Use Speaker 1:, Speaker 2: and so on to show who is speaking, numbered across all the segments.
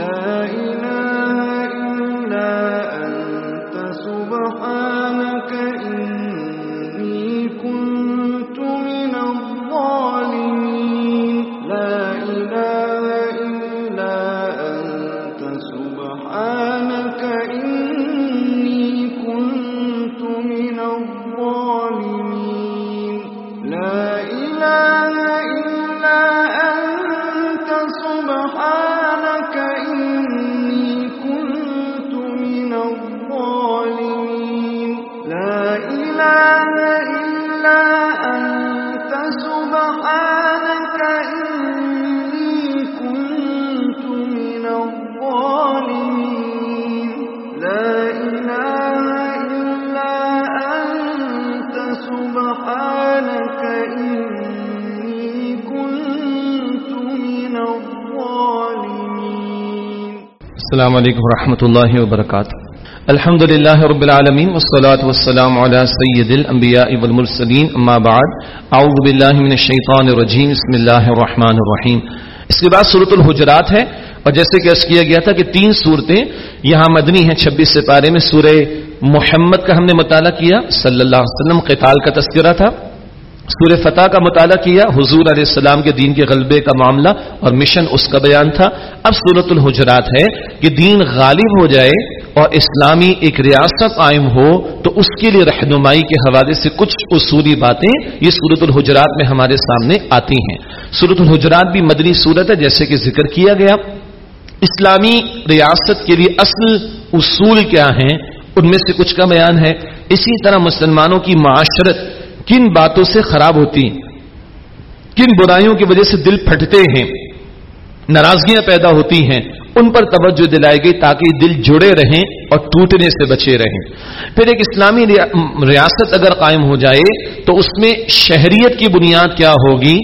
Speaker 1: لا
Speaker 2: السلام علیکم ورحمۃ اللہ وبرکاتہ۔ الحمد للہ رب العالمین والصلاة والسلام على سید الانبیاء والمرسلین، اما بعد، اعوذ باللہ من الشیطان الرجیم، بسم اللہ الرحمن الرحیم۔ اس کے بعد صورت الحجرات ہے، اور جیسے کہ اس کیا گیا تھا کہ تین صورتیں یہاں مدنی ہیں چھبیس سپارے میں، سورہ محمد کا ہم نے مطالعہ کیا، صلی اللہ علیہ وسلم قتال کا تذکرہ تھا۔ سورہ فتح کا مطالعہ کیا، حضور علیہ السلام کے دین کے غلبے کا معاملہ اور مشن اس کا بیان تھا۔ اب صورت الحجرات ہے کہ دین غالب ہو جائے اور اسلامی ایک ریاست قائم ہو، تو اس کے لیے رہنمائی کے حوالے سے کچھ اصولی باتیں یہ صورت الحجرات میں ہمارے سامنے آتی ہیں۔ صورت الحجرات بھی مدنی صورت ہے، جیسے کہ ذکر کیا گیا۔ اسلامی ریاست کے لیے اصل اصول کیا ہیں؟ ان میں سے کچھ کا بیان ہے۔ اسی طرح مسلمانوں کی معاشرت کن باتوں سے خراب ہوتی کن برائیوں کی وجہ سے دل پھٹتے ہیں؟ ناراضگیاں پیدا ہوتی ہیں۔ ان پر توجہ دلائی گئی تاکہ دل جڑے رہیں اور ٹوٹنے سے بچے رہیں۔ پھر ایک اسلامی ریاست اگر قائم ہو جائے تو اس میں شہریت کی بنیاد کیا ہوگی؟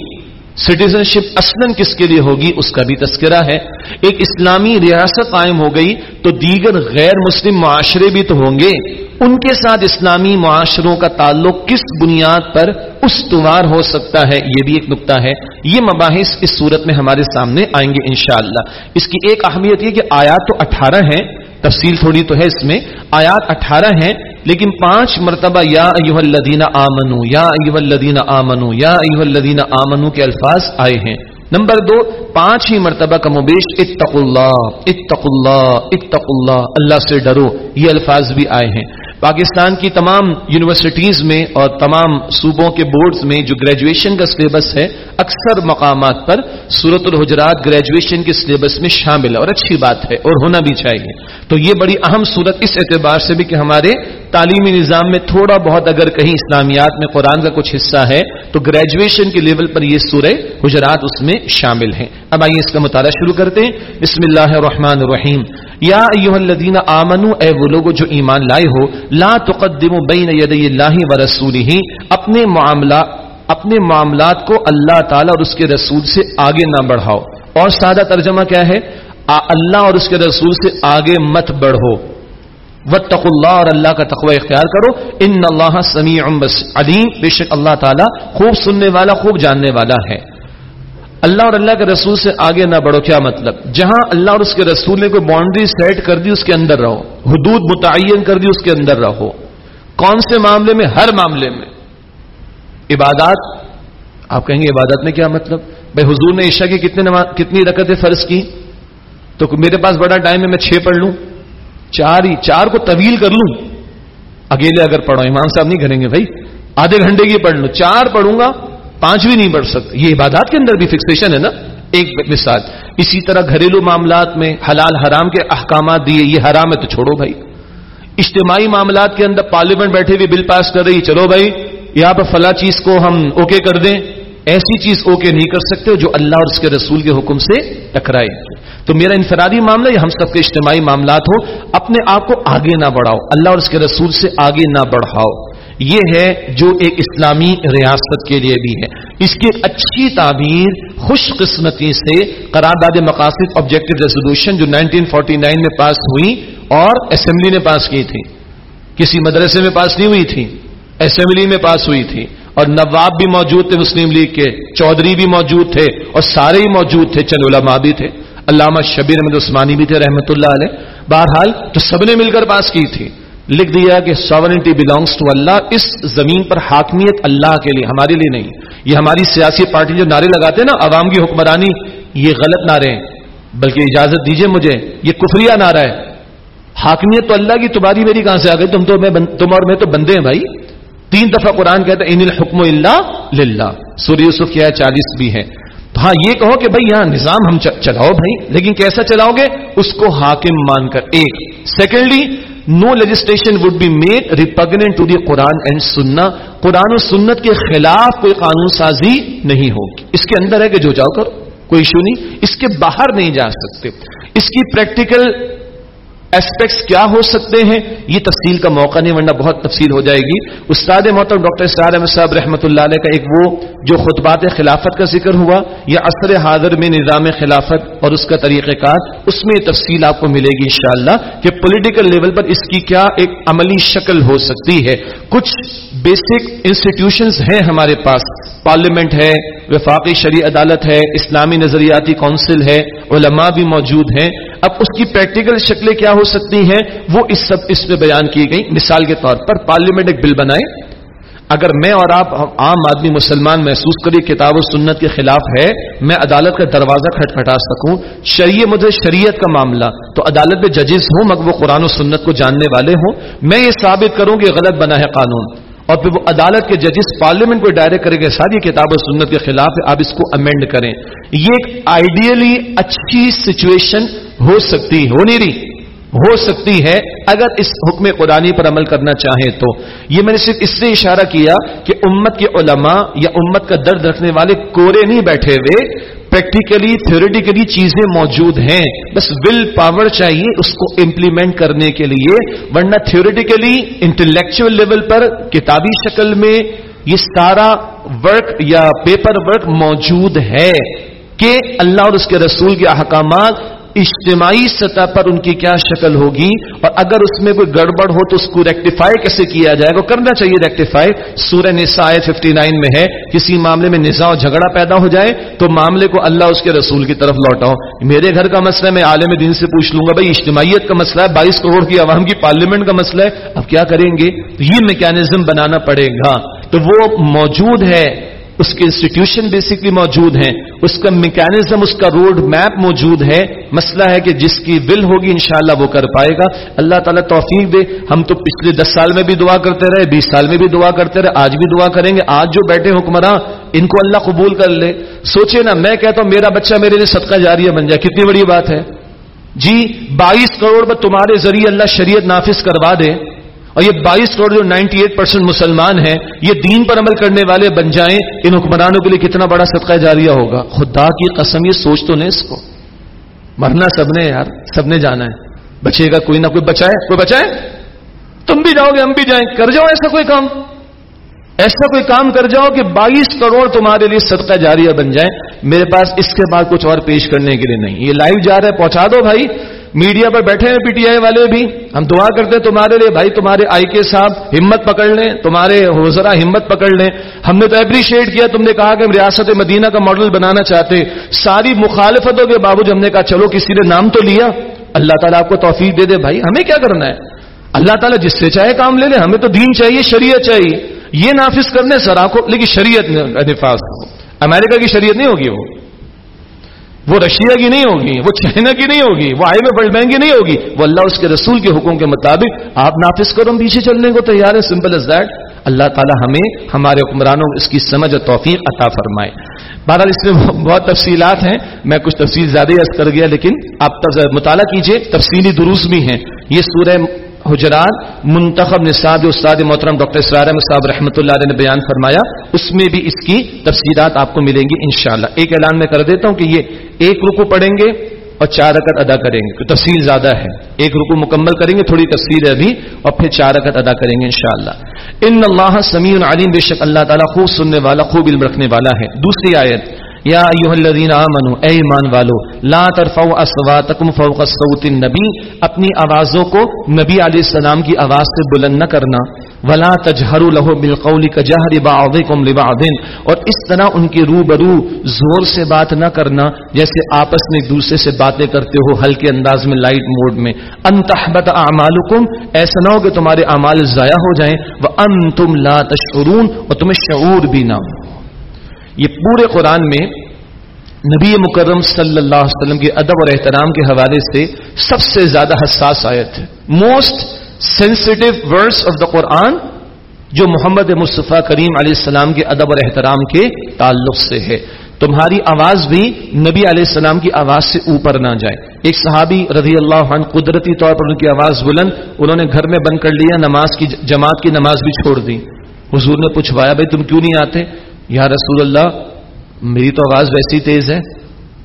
Speaker 2: سٹیزن شپ اصلاً کس کے لیے ہوگی؟ اس کا بھی تذکرہ ہے۔ ایک اسلامی ریاست قائم ہو گئی تو دیگر غیر مسلم معاشرے بھی تو ہوں گے۔ ان کے ساتھ اسلامی معاشروں کا تعلق کس بنیاد پر استوار ہو سکتا ہے، یہ بھی ایک نقطہ ہے۔ یہ مباحث اس صورت میں ہمارے سامنے آئیں گے انشاءاللہ۔ اس کی ایک اہمیت یہ کہ آیات تو اٹھارہ ہیں، تفصیل تھوڑی تو ہے اس میں۔ آیات اٹھارہ ہیں، لیکن پانچ مرتبہ یا ایوہ الذین آمنو، یا ایوہ الذین آمنو، یا ایوہ الذین آمنو کے الفاظ آئے ہیں۔ نمبر دو، پانچ ہی مرتبہ کم و بیش اتق اللہ اتق اللہ اتق اللہ اللہ سے ڈرو، یہ الفاظ بھی آئے ہیں۔ پاکستان کی تمام یونیورسٹیز میں اور تمام صوبوں کے بورڈز میں جو گریجویشن کا سلیبس ہے، اکثر مقامات پر صورت الحجرات گریجویشن کے سلیبس میں شامل ہے اور اچھی بات ہے اور ہونا بھی چاہیے۔ تو یہ بڑی اہم صورت اس اعتبار سے بھی کہ ہمارے تعلیمی نظام میں تھوڑا بہت اگر کہیں اسلامیات میں قرآن کا کچھ حصہ ہے، تو گریجویشن کے لیول پر یہ سورہ حجرات اس میں شامل ہیں۔ اب آئیے اس کا مطالعہ شروع کرتے ہیں۔ بسم اللہ الرحمن الرحیم۔ یا ایوہ الذین آمنو اے وہ لوگو جو ایمان لائے ہو لا تقدموا بین یدی اللہ و رسولہ، اپنے معاملہ اپنے معاملات کو اللہ تعالی اور اس کے رسول سے آگے نہ بڑھاؤ۔ اور سادہ ترجمہ کیا ہے؟ اللہ اور اس کے رسول سے آگے مت بڑھو۔ وتق اللہ اور اللہ کا تقوی اختیار کرو۔ ان اللہ سمیع علیم۔ بے شک اللہ تعالیٰ خوب سننے والا، خوب جاننے والا ہے۔ اللہ اور اللہ کے رسول سے آگے نہ بڑھو، کیا مطلب؟ جہاں اللہ اور اس کے رسول نے کوئی باؤنڈری سیٹ کر دی، اس کے اندر رہو۔ حدود متعین کر دی، اس کے اندر رہو۔ کون سے معاملے میں؟ ہر معاملے میں۔ عبادات، آپ کہیں گے عبادت میں کیا مطلب؟ بھائی حضور نے عشاء کی کتنے کتنی رکتیں فرض کی؟ تو میرے پاس بڑا ٹائم ہے، میں چھ پڑھ لوں۔ چار ہی، چار کو طویل کر لوں۔ اکیلے اگر پڑھو، امام صاحب نہیں کریں گے بھائی۔ آدھے گھنٹے کی پڑھ لوں۔ چار پڑھوں گا پانچ بھی نہیں پڑھ سکتے یہ عبادات کے اندر بھی فکسیشن ہے نا؟ ایک مثال۔ اسی طرح گھریلو معاملات میں حلال حرام کے احکامات دیے، یہ حرام ہے تو چھوڑو بھائی۔ اجتماعی معاملات کے اندر پارلیمنٹ بیٹھے ہوئے بل پاس کر رہی چلو بھائی، یہاں پر فلاں چیز کو ہم اوکے کر دیں۔ ایسی چیز اوکے نہیں کر سکتے جو اللہ اور اس کے رسول کے حکم سے ٹکرائے۔ تو میرا انفرادی معاملہ یا ہم سب کے اجتماعی معاملات ہو اپنے آپ کو آگے نہ بڑھاؤ، اللہ اور اس کے رسول سے آگے نہ بڑھاؤ۔ یہ ہے جو ایک اسلامی ریاست کے لیے بھی ہے۔ اس کی اچھی تعبیر خوش قسمتی سے قرارداد مقاصد آبجیکٹو ریزولوشن جو 1949 میں پاس ہوئی اور اسمبلی نے پاس کی تھی۔ کسی مدرسے میں پاس نہیں ہوئی تھی۔ اسمبلی میں پاس ہوئی تھی۔ اور نواب بھی موجود تھے مسلم لیگ کے۔ چودھری بھی موجود تھے۔ اور سارے ہی موجود تھے۔ چند علماء بھی تھے۔ علامہ شبیر احمد عثمانی بھی تھے رحمۃ اللہ علیہ۔ بہرحال تو سب نے مل کر پاس کی تھی۔ لکھ دیا کہ ساورنٹی بلانگس ٹو اللہ اس زمین پر حاکمیت اللہ کے لیے، ہمارے لیے نہیں۔ یہ ہماری سیاسی پارٹی جو نعرے لگاتے ہیں نا، عوام کی حکمرانی، یہ غلط نعرے ہیں۔ بلکہ اجازت دیجیے مجھے، یہ کفریہ نعرہ ہے۔ حاکمیت تو اللہ کی تمہاری میری کہاں سے آ گئی؟ تم تو میں تم اور میں تو بندے ہیں بھائی۔ تین دفعہ قرآن کہتا ہے ان الحکم اللہ للہ سوری یوسف کیا ہے چالیس بھی ہے۔ تو ہاں یہ کہو کہ بھائی یہاں نظام ہم چلاؤ بھائی۔ لیکن کیسا چلاؤ گے؟ اس کو حاکم مان کر۔ ایک secondly no legislation would be made repugnant to the Quran and سننا قرآن و سنت کے خلاف کوئی قانون سازی نہیں ہوگی۔ اس کے اندر ہے کہ جو جاؤ کرو، کوئی ایشو نہیں۔ اس کے باہر نہیں جا سکتے۔ اس کی پریکٹیکل اسپیکٹس کیا ہو سکتے ہیں؟ یہ تفصیل کا موقع نہیں، ورنہ بہت تفصیل ہو جائے گی۔ استاد محترم ڈاکٹر اسرار احمد صاحب رحمۃ اللہ علیہ کا ایک وہ جو خطبات خلافت کا ذکر ہوا یا عصر حاضر میں نظام خلافت اور اس کا طریقہ کار، اس میں یہ تفصیل آپ کو ملے گی انشاءاللہ کہ پولیٹیکل لیول پر اس کی کیا ایک عملی شکل ہو سکتی ہے۔ کچھ بیسک انسٹیٹیوشنز ہیں ہمارے پاس۔ پارلیمنٹ ہے، وفاقی شریع عدالت ہے، اسلامی نظریاتی کونسل ہے، علماء بھی موجود ہیں۔ اب اس کی پریکٹیکل شکلیں کیا ہو سکتی ہیں، وہ اس سب اس میں بیان کی گئی۔ مثال کے طور پر پارلیمنٹ ایک بل بنائے۔ اگر میں اور آپ عام آدمی مسلمان محسوس کری کتاب و سنت کے خلاف ہے، میں عدالت کا دروازہ کھٹکھٹا سکوں۔ شریع مجھے شریعت کا معاملہ، تو عدالت میں ججز ہوں، مگر وہ قرآن و سنت کو جاننے والے ہوں۔ میں یہ ثابت کروں کہ غلط بنا ہے قانون۔ اور پھر وہ عدالت کے ججز پارلیمنٹ کو ڈائریکٹ کریں گے ساری کتاب و سنت کے خلاف آپ اس کو امینڈ کریں۔ یہ ایک آئیڈیلی اچھی سچویشن ہو سکتی، ہو نہیں رہی۔ ہو سکتی ہے اگر اس حکم قرآنی پر عمل کرنا چاہیں تو۔ یہ میں نے صرف اس سے اشارہ کیا کہ امت کے علماء یا امت کا درد رکھنے والے کورے نہیں بیٹھے ہوئے۔ پریکٹیکلی تھیوریٹیکلی چیزیں موجود ہیں۔ بس ول پاور چاہیے اس کو امپلیمنٹ کرنے کے لیے۔ ورنہ تھیوریٹیکلی انٹلیکچل لیول پر، کتابی شکل میں یہ سارا ورک یا پیپر ورک موجود ہے کہ اللہ اور اس کے رسول کے احکامات اجتماعی سطح پر ان کی کیا شکل ہوگی اور اگر اس میں کوئی گڑبڑ ہو تو اس کو ریکٹیفائی کیسے کیا جائے گا؟ کرنا چاہیے ریکٹیفائی سورہ نساء 59 میں ہے، کسی معاملے میں نظام اور جھگڑا پیدا ہو جائے تو معاملے کو اللہ اس کے رسول کی طرف لوٹاؤ۔ میرے گھر کا مسئلہ ہے، میں عالم دین سے پوچھ لوں گا، بھائی اجتماعیت کا مسئلہ ہے، بائیس کروڑ کی عوام کی پارلیمنٹ کا مسئلہ ہے، اب کیا کریں گے؟ یہ میکینزم بنانا پڑے گا۔ تو وہ موجود ہے۔ اس کے انسٹیٹیوشن بیسکلی موجود ہیں، اس کا میکینزم اس کا روڈ میپ موجود ہے۔ مسئلہ ہے کہ جس کی ول ہوگی، انشاءاللہ وہ کر پائے گا۔ اللہ تعالیٰ توفیق دے۔ ہم تو پچھلے دس سال میں بھی دعا کرتے رہے، بیس سال میں بھی دعا کرتے رہے، آج بھی دعا کریں گے۔ آج جو بیٹھے حکمراں، ان کو اللہ قبول کر لے۔ سوچے نا، میں کہتا ہوں، میرا بچہ میرے لیے صدقہ جاریہ بن جائے۔ کتنی بڑی بات ہے۔ جی بائیس کروڑ پر تمہارے ذریعے اللہ شریعت نافذ کروا دے۔ اور یہ بائیس کروڑ جو نائنٹی ایٹ پرسینٹ مسلمان ہیں، یہ دین پر عمل کرنے والے بن جائیں، ان حکمرانوں کے لیے کتنا بڑا صدقہ جاریہ ہوگا؟ خدا کی قسم، یہ سوچ تو نہیں اس کو۔ مرنا سب نے یار، سب نے جانا ہے۔ بچے گا، کوئی نہ کوئی بچائے کوئی بچائے؟ تم بھی جاؤ گے، ہم بھی جائیں۔ کر جاؤ ایسا کوئی کام۔ ایسا کوئی کام کر جاؤ کہ بائیس کروڑ تمہارے لیے صدقہ جاریہ بن جائے میرے پاس اس کے بعد کچھ اور پیش کرنے کے لیے نہیں۔ یہ لائیو جا رہا ہے، پہنچا دو بھائی۔ میڈیا پر بیٹھے ہیں پی ٹی آئی والے بھی۔ ہم دعا کرتے ہیں تمہارے لیے، بھائی، تمہارے آئی کے صاحب ہمت پکڑ لیں، تمہارے حوصلہ ہمت پکڑ لیں۔ ہم نے تو اپریشیٹ کیا، تم نے کہا کہ ہم ریاست مدینہ کا ماڈل بنانا چاہتے ساری مخالفتوں کے باوجود ہم نے کہا، چلو، کسی نے نام تو لیا۔ اللہ تعالیٰ آپ کو توفیق دے دے، بھائی، ہمیں کیا کرنا ہے؟ اللہ تعالیٰ جس سے چاہے کام لے لے، ہمیں تو دین چاہیے، شریعت چاہیے۔ یہ نافذ کرنے سر آپ کو لیکن شریعت نفاذ۔ امریکہ کی شریعت نہیں ہوگی وہ۔ وہ رشیا کی نہیں ہوگی، وہ چائنا کی نہیں ہوگی، وہ آئی میں ورلڈ بینک کی نہیں ہوگی۔ وہ اللہ اس کے رسول کے حکم کے مطابق آپ نافذ کرو، ہم پیچھے چلنے کو تیار ہے سمپل از دیٹ اللہ تعالی ہمیں، ہمارے حکمرانوں اس کی سمجھ اور توفیق عطا فرمائے۔ بہرحال اس میں بہت تفصیلات ہیں، میں کچھ تفصیل زیادہ عرض کر گیا، لیکن آپ مطالعہ کیجیے، تفصیلی دروس بھی ہیں۔ یہ سورہ حجرات، منتخب نصاب جو استاد محترم ڈاکٹر اسرار احمد صاحب رحمۃ اللہ علیہ نے بیان فرمایا، اس میں بھی اس کی تفصیلات آپ کو ملیں گی انشاءاللہ۔ ایک اعلان میں کر دیتا ہوں کہ یہ ایک رکو پڑھیں گے اور چار رکعت ادا کریں گے تو تفصیل زیادہ ہے۔ ایک رکو مکمل کریں گے، تھوڑی تفصیل ہے ابھی، اور پھر چار رکعت ادا کریں گے انشاءاللہ۔ ان اللہ سمیع علیم، بے شک اللہ تعالیٰ خوب سننے والا، خوب علم رکھنے والا ہے۔ دوسری آیت یا ایوہ الذین آمنوا اے ایمان والو، لا ترفعوا اصواتکم فوق صوت النبی، اپنی آوازوں کو نبی علیہ السلام کی آواز سے بلند نہ کرنا، ولا تجہر لہو بالقول کا بعضکم لبعض، اور اس طرح ان کے رو برو زور سے بات نہ کرنا جیسے آپس میں ایک دوسرے سے باتیں کرتے ہو ہلکے انداز میں لائٹ موڈ میں۔ ان تحبط اعمالکم، ایسا نہ ہو کہ تمہارے اعمال ضائع ہو جائیں وانتم لا تشعرون، اور تمہیں شعور بھی نہ ہو۔ یہ پورے قرآن میں نبی مکرم صلی اللہ علیہ وسلم کے ادب اور احترام کے حوالے سے سب سے زیادہ حساس آیت ہے۔ Most sensitive words of the قرآن جو محمد مصطفیٰ کریم علیہ السلام کے ادب اور احترام کے تعلق سے ہے۔ تمہاری آواز بھی نبی علیہ السلام کی آواز سے اوپر نہ جائے۔ ایک صحابی رضی اللہ عنہ قدرتی طور پر ان کی آواز بلند، انہوں نے گھر میں بند کر لیا، نماز کی جماعت کی نماز بھی چھوڑ دی۔ حضور نے پوچھوایا، بھائی تم کیوں نہیں آتے؟ یا رسول اللہ، میری تو آواز ویسی تیز ہے،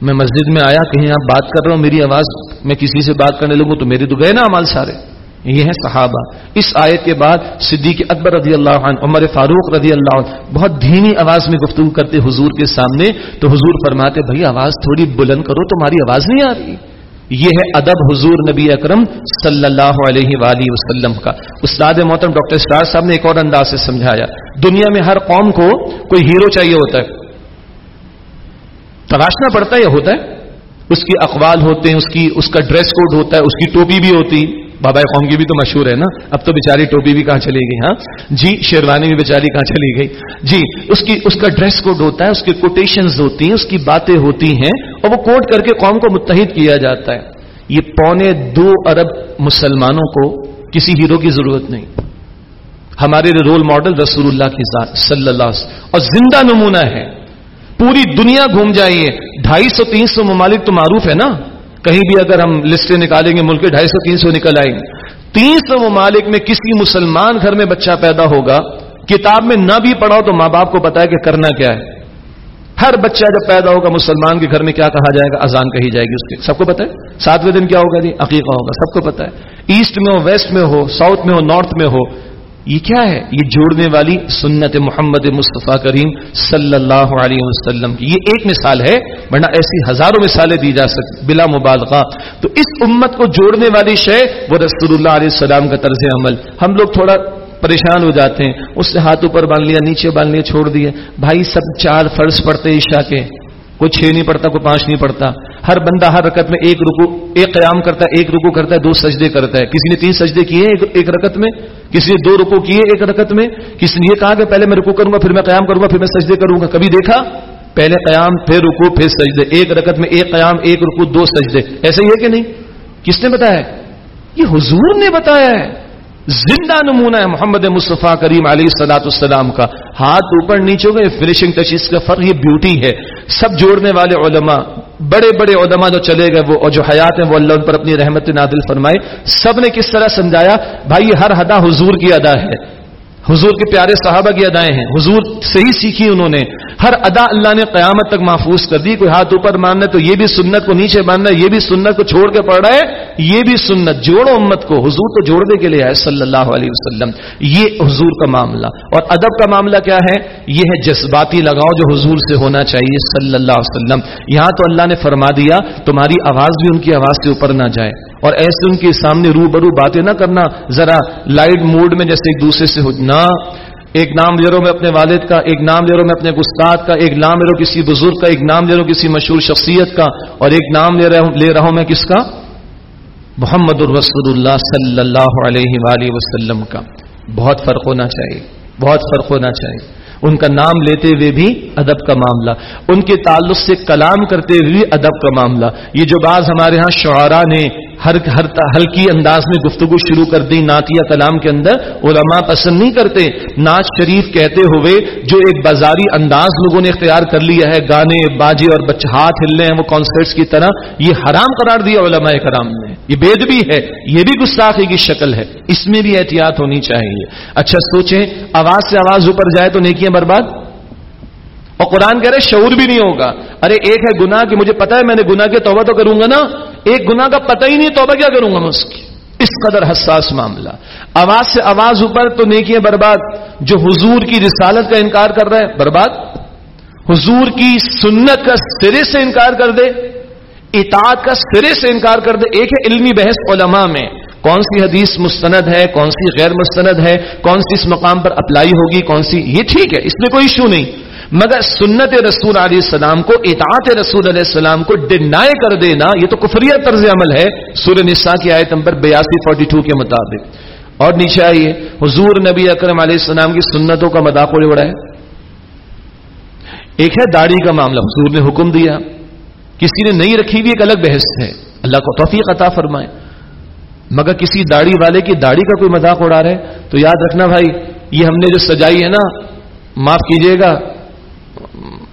Speaker 2: میں مسجد میں آیا، کہیں آپ بات کر رہا ہوں میری آواز میں کسی سے بات کرنے لگوں تو میرے تو گئے نا امال سارے۔ یہ ہیں صحابہ۔ اس آیت کے بعد صدیق اکبر رضی اللہ عنہ، عمر فاروق رضی اللہ عنہ، بہت دھیمی آواز میں گفتگو کرتے حضور کے سامنے تو حضور فرماتے، بھائی آواز تھوڑی بلند کرو، تمہاری آواز نہیں آ رہی۔ یہ ہے ادب حضور نبی اکرم صلی اللہ علیہ وآلہ وسلم کا۔ استاد محترم ڈاکٹر اسٹار صاحب نے ایک اور انداز سے سمجھایا، دنیا میں ہر قوم کو کوئی ہیرو چاہیے ہوتا ہے۔ تراشنا پڑتا ہے یا ہوتا ہے؟ اس کی اقوال ہوتے ہیں، اس کی، اس کا ڈریس کوڈ ہوتا ہے، اس کی ٹوپی بھی ہوتی۔ بابا قوم کی بھی تو مشہور ہے نا؟ اب تو بیچاری ٹوپی بھی کہاں چلی گئی ہاں؟ جی شیروانی بھی بیچاری کہاں چلی گئی۔ جی اس کی، اس کا ڈریس کوڈ ہوتا ہے، اس کی کوٹیشنز ہوتی ہیں، اس کی باتیں ہوتی ہیں اور وہ کوٹ کر کے قوم کو متحد کیا جاتا ہے۔ یہ پونے دو ارب مسلمانوں کو کسی ہیرو کی ضرورت نہیں۔ ہمارے رول ماڈل رسول اللہ کی ذات، صلی اللہ علیہ وسلم۔ اور زندہ نمونہ ہے۔ پوری دنیا گھوم جائیے۔ ڈھائی سو، تین سو ممالک تو معروف ہے نا؟ کہیں بھی اگر ہم لسٹیں نکالیں گے، ملک ڈھائی سو، تین سو نکل آئیں گے۔ تین سو ممالک میں کسی مسلمان گھر میں بچہ پیدا ہوگا، کتاب میں نہ بھی پڑھاؤ تو ماں باپ کو پتا ہے کہ کرنا کیا ہے۔ ہر بچہ جب پیدا ہوگا، مسلمان کے گھر میں کیا کہا جائے گا؟ اذان کہی جائے گی اس کے۔ سب کو پتا ہے؟ ساتویں دن کیا ہوگا جی؟ عقیقہ ہوگا، سب کو پتا ہے۔ ایسٹ میں ہو، ویسٹ میں ہو، ساؤتھ میں ہو، نارتھ میں ہو۔ یہ کیا ہے؟ یہ جوڑنے والی سنت محمد مصطفیٰ کریم صلی اللہ علیہ وسلم کی۔ یہ ایک مثال ہے، ورنہ ایسی ہزاروں مثالیں دی جا سکتی بلا مبالغہ۔ تو اس امت کو جوڑنے والی شے، وہ رسول اللہ علیہ السلام کا طرز عمل۔ ہم لوگ تھوڑا پریشان ہو جاتے ہیں۔ اس سے ہاتھ اوپر باندھ لیا، نیچے باندھ لیا، چھوڑ دیے بھائی، سب چار فرض پڑتے عشاء کے۔ کوئی چھ نہیں پڑتا کوئی پانچ نہیں پڑتا ہر بندہ ہر رکت میں ایک رکو ایک قیام کرتا ہے، ایک رکو کرتا ہے، دو سجدے کرتا ہے۔ کسی نے تین سجدے کیے ایک رکت میں؟ کسی نے دو رکو کیے ایک رکت میں؟ کسی نے یہ کہا کہ پہلے میں رکو کروں گا، پھر میں قیام کروں گا، پھر میں سجدے کروں گا۔ کبھی دیکھا؟ پہلے قیام، پھر رکو پھر سجدے۔ ایک رکت میں ایک قیام، ایک رکو دو سجدے۔ ایسے ہی ہے کہ نہیں؟ کس نے بتایا؟ یہ حضور نے بتایا ہے۔ زندہ نمونہ ہے محمد مصطفیٰ کریم علیہ سلاۃ السلام کا۔ ہاتھ اوپر نیچے ہو گئے فنیشنگ تشیز کا فرق یہ بیوٹی ہے۔ سب جوڑنے والے علماء، بڑے بڑے علماء جو چلے گئے، وہ اور جو حیات ہیں، وہ اللہ ان پر اپنی رحمت نادل فرمائے۔ سب نے کس طرح سمجھایا؟ بھائی، یہ ہر ادا حضور کی ادا ہے۔ حضور کے پیارے صحابہ کی ادائیں ہیں۔ حضور سے ہی سیکھی انہوں نے۔ ہر ادا اللہ نے قیامت تک محفوظ کر دی۔ کوئی ہاتھ اوپر ماننا تو یہ بھی سنت کو نیچے ماننا یہ بھی سنت کو چھوڑ کے پڑ رہا ہے، یہ بھی سنت۔ جوڑو امت کو، حضور تو جوڑنے کے لیے ہے صلی اللہ علیہ وسلم۔ یہ حضور کا معاملہ۔ اور ادب کا معاملہ کیا ہے؟ یہ ہے جذباتی لگاؤ جو حضور سے ہونا چاہیے صلی اللہ علیہ وسلم۔ یہاں تو اللہ نے فرما دیا، تمہاری آواز بھی ان کی آواز سے اوپر نہ جائے۔ اور ایسے ان کے سامنے رو برو باتیں نہ کرنا، ذرا لائٹ موڈ میں جیسے ایک دوسرے سے ہو نہ، ایک نام لے رہا ہوں میں اپنے والد کا، ایک نام لے رہا ہوں میں اپنے گستاد کا، ایک نام لے رہا ہوں کسی بزرگ کا، ایک نام لے رہا ہوں کسی مشہور شخصیت کا، اور ایک نام لے رہا ہوں لے رہا ہوں میں کس کا؟ محمد الرسول اللہ صلی اللہ علیہ وآلہ وسلم کا۔ بہت فرق ہونا چاہیے، بہت فرق ہونا چاہیے۔ ان کا نام لیتے ہوئے بھی ادب کا معاملہ، ان کے تعلق سے کلام کرتے ہوئے بھی ادب کا معاملہ۔ یہ جو بعض ہمارے ہاں شعرا نے ہر ہر ہلکی انداز میں گفتگو شروع کر دی نعتیہ کلام کے اندر۔ علماء پسند نہیں کرتے ناچ شریف کہتے ہوئے جو ایک بازاری انداز لوگوں نے اختیار کر لیا ہے۔ گانے، باجے اور بچہ ہاتھ ہلنے ہیں وہ کانسرٹس کی طرح۔ یہ حرام قرار دیا علماء کرام نے۔ یہ بید بھی ہے، یہ بھی گستاخی کی شکل ہے۔ اس میں بھی احتیاط ہونی چاہیے۔ اچھا سوچیں، آواز سے آواز اوپر جائے تو نیکیاں برباد؟ اور قرآن کہہ رہے شعور بھی نہیں ہوگا۔ ارے، ایک ہے گناہ کہ مجھے پتا ہے میں نے گناہ کے توبہ تو کروں گا نا۔ ایک گناہ کا پتہ ہی نہیں، توبہ کیا کروں گا میں اس کی؟ اس قدر حساس معاملہ۔ آواز سے آواز اوپر تو نیکیاں برباد۔ جو حضور کی رسالت کا انکار کر رہا ہے، برباد۔ حضور کی سنت کا سرے سے انکار کر دے۔ اطاعت کا سرے سے انکار کر دے۔ ایک ہے علمی بحث علماء میں۔ کون سی حدیث مستند ہے، کون سی غیر مستند ہے؟ کون سی اس مقام پر اپلائی ہوگی، کون سی؟ یہ ٹھیک ہے، اس میں کوئی ایشو نہیں۔ مگر سنت رسول علیہ السلام کو، اطاعت رسول علیہ السلام کو ڈینائی کر دینا، یہ تو کفریہ طرز عمل ہے۔ سور نساء کی آیت نمبر بیاسی فورٹی ٹو کے مطابق۔ اور نیچے آئیے، حضور نبی اکرم علیہ السلام کی سنتوں کا مذاق اڑا ہے۔ ایک ہے داڑھی کا معاملہ، حضور نے حکم دیا۔ کسی نے نہیں رکھی ہوئی، ایک الگ بحث ہے۔ اللہ کو توفیق عطا فرمائے۔ مگر کسی داڑھی والے کی داڑھی کا کوئی مذاق اڑا رہے تو یاد رکھنا بھائی، یہ ہم نے جو سجائی ہے نا، معاف کیجیے گا۔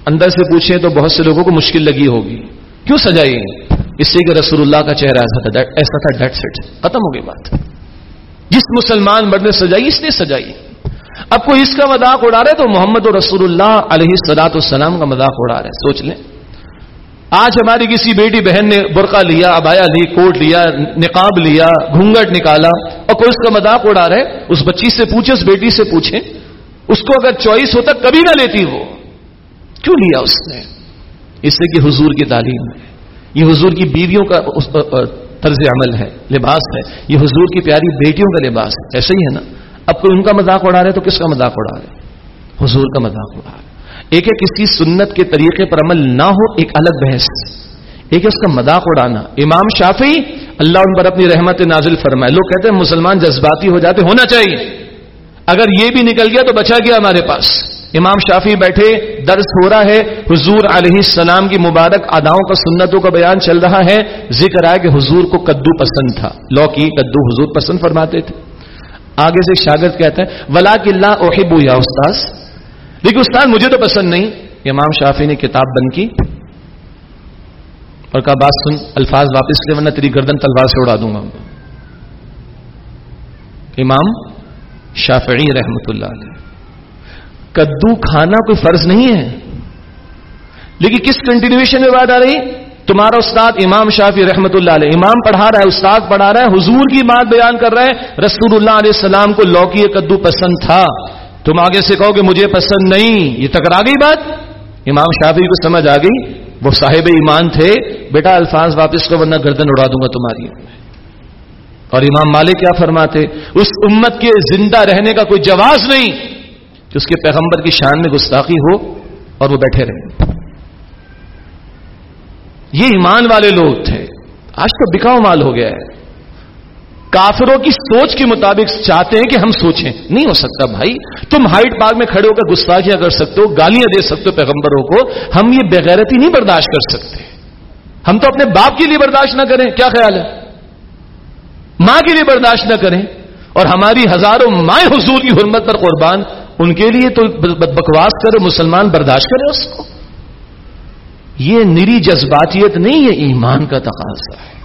Speaker 2: اندر سے پوچھیں تو بہت سے لوگوں کو مشکل لگی ہوگی۔ کیوں سجائی اس سے کہ رسول اللہ کا چہرہ ایسا تھا ایسا تھا ڈیٹ سیٹ۔ ختم ہو گئی بات۔ جس مسلمان مرد نے سجائی، اس نے سجائی۔ اب کوئی اس کا مذاق اڑا رہے تو محمد و رسول اللہ علیہ سلاۃ السلام کا مذاق اڑا رہے سوچ لیں۔ آج ہماری کسی بیٹی بہن نے برقع لیا، ابایا لی، کوٹ لیا، نقاب لیا، گھونگٹ نکالا اور کوئی اس کا مذاق اڑا رہے اس بچی سے پوچھے اس بیٹی سے پوچھے اس کو اگر چوائس ہوتا کبھی نہ لیتی وہ۔ کیوں لیا اس نے؟ اس سے کہ حضور کی تعلیم ہے۔ یہ حضور کی بیویوں کا طرز عمل ہے، لباس ہے۔ یہ حضور کی پیاری بیٹیوں کا لباس ہے۔ ایسا ہی ہے نا؟ اب کوئی ان کا مذاق اڑا رہے تو کس کا مذاق اڑا رہے حضور کا مذاق اڑا رہے ایک ہے کسی سنت کے طریقے پر عمل نہ ہو، ایک الگ بحث ایک ہے اس کا مذاق اڑانا۔ امام شافی اللہ ان پر اپنی رحمت نازل فرمائے۔ لوگ کہتے ہیں مسلمان جذباتی ہو جاتے، ہونا چاہیے۔ اگر یہ بھی نکل گیا تو بچا گیا ہمارے پاس۔ امام شافی بیٹھے، درس ہو رہا ہے، حضور علیہ السلام کی مبارک اداؤں کا سنتوں کا بیان چل رہا ہے۔ ذکر آئے کہ حضور کو کدو پسند تھا۔ لوکی کدو حضور پسند فرماتے تھے۔ آگے سے شاگرد کہتے ہیں ولا اللہ اوہبو یا استاذ لیکن استاد مجھے تو پسند نہیں۔ امام شافی نے کتاب بند کی۔ اور کہا، بات سن، الفاظ واپس لے، ورنہ تیری گردن تلوار سے اڑا دوں گا امام شافعی رحمت اللہ علیہ۔ کدو کھانا کوئی فرض نہیں ہے۔ لیکن کس کنٹینیوشن میں بات آ رہی؟ تمہارا استاد امام شافی رحمت اللہ علیہ۔ امام پڑھا رہا ہے، استاد پڑھا رہا ہے، حضور کی بات بیان کر رہے ہیں رسول اللہ علیہ السلام کو لوکی کدو پسند تھا۔ تم آگے سے کہو کہ مجھے پسند نہیں۔ یہ ٹکرا گئی بات؟ امام شافی کو سمجھ آ گئی۔ وہ صاحب ایمان تھے۔ بیٹا الفاظ واپس کو ورنہ گردن اڑا دوں گا تمہاری۔ اور امام مالک کیا فرماتے؟ اس امت کے زندہ رہنے کا کوئی جواز نہیں۔ کہ اس کے پیغمبر کی شان میں گستاخی ہو اور وہ بیٹھے رہے۔ یہ ایمان والے لوگ تھے۔ آج تو بکاؤ مال ہو گیا ہے۔ کافروں کی سوچ کے مطابق چاہتے ہیں کہ ہم سوچیں۔ نہیں ہو سکتا بھائی۔ تم ہائٹ پارک میں کھڑے ہو کر گستاخیاں کر سکتے ہو، گالیاں دے سکتے ہو پیغمبروں کو۔ ہم یہ بغیرتی نہیں برداشت کر سکتے۔ ہم تو اپنے باپ کے لیے برداشت نہ کریں۔ کیا خیال ہے؟ ماں کے لیے برداشت نہ کریں۔ اور ہماری ہزاروں مائیں حضور کی حرمت پر قربان ان کے لیے تو بکواس کرے، مسلمان برداشت کرے اس کو۔ یہ نری جذباتیت نہیں، یہ ایمان کا تقاضا ہے۔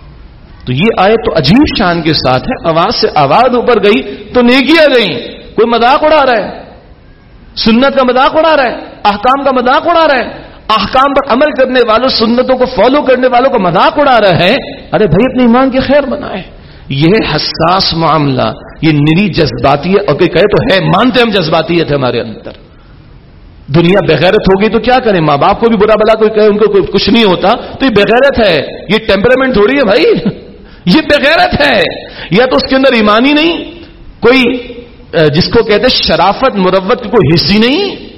Speaker 2: تو یہ آئے تو عجیب شان کے ساتھ ہے۔ آواز سے آواز اوپر گئی تو نیکیاں گئیں۔ کوئی مذاق اڑا رہا ہے۔ سنت کا مذاق اڑا رہا ہے۔ احکام کا مذاق اڑا رہا ہے۔ احکام پر عمل کرنے والوں، سنتوں کو فالو کرنے والوں کا مذاق اڑا رہا ہے۔ ارے بھائی، اپنے ایمان کی خیر بنائے۔ یہ حساس معاملہ یہ نری جذباتی ہے اور کہے تو ہے، مانتے ہم جذباتیت ہے ہمارے اندر۔ دنیا بغیرت ہوگی تو کیا کریں؟ ماں باپ کو بھی برا بلا کوئی کہے، ان کو کچھ نہیں ہوتا۔ تو یہ بغیرت ہے۔ یہ ٹیمپرمنٹ تھوڑی ہے بھائی۔ یہ بغیرت ہے۔ یا تو اس کے اندر ایمانی نہیں۔ کوئی جس کو کہتے شرافت، مروت کی کوئی حصی نہیں۔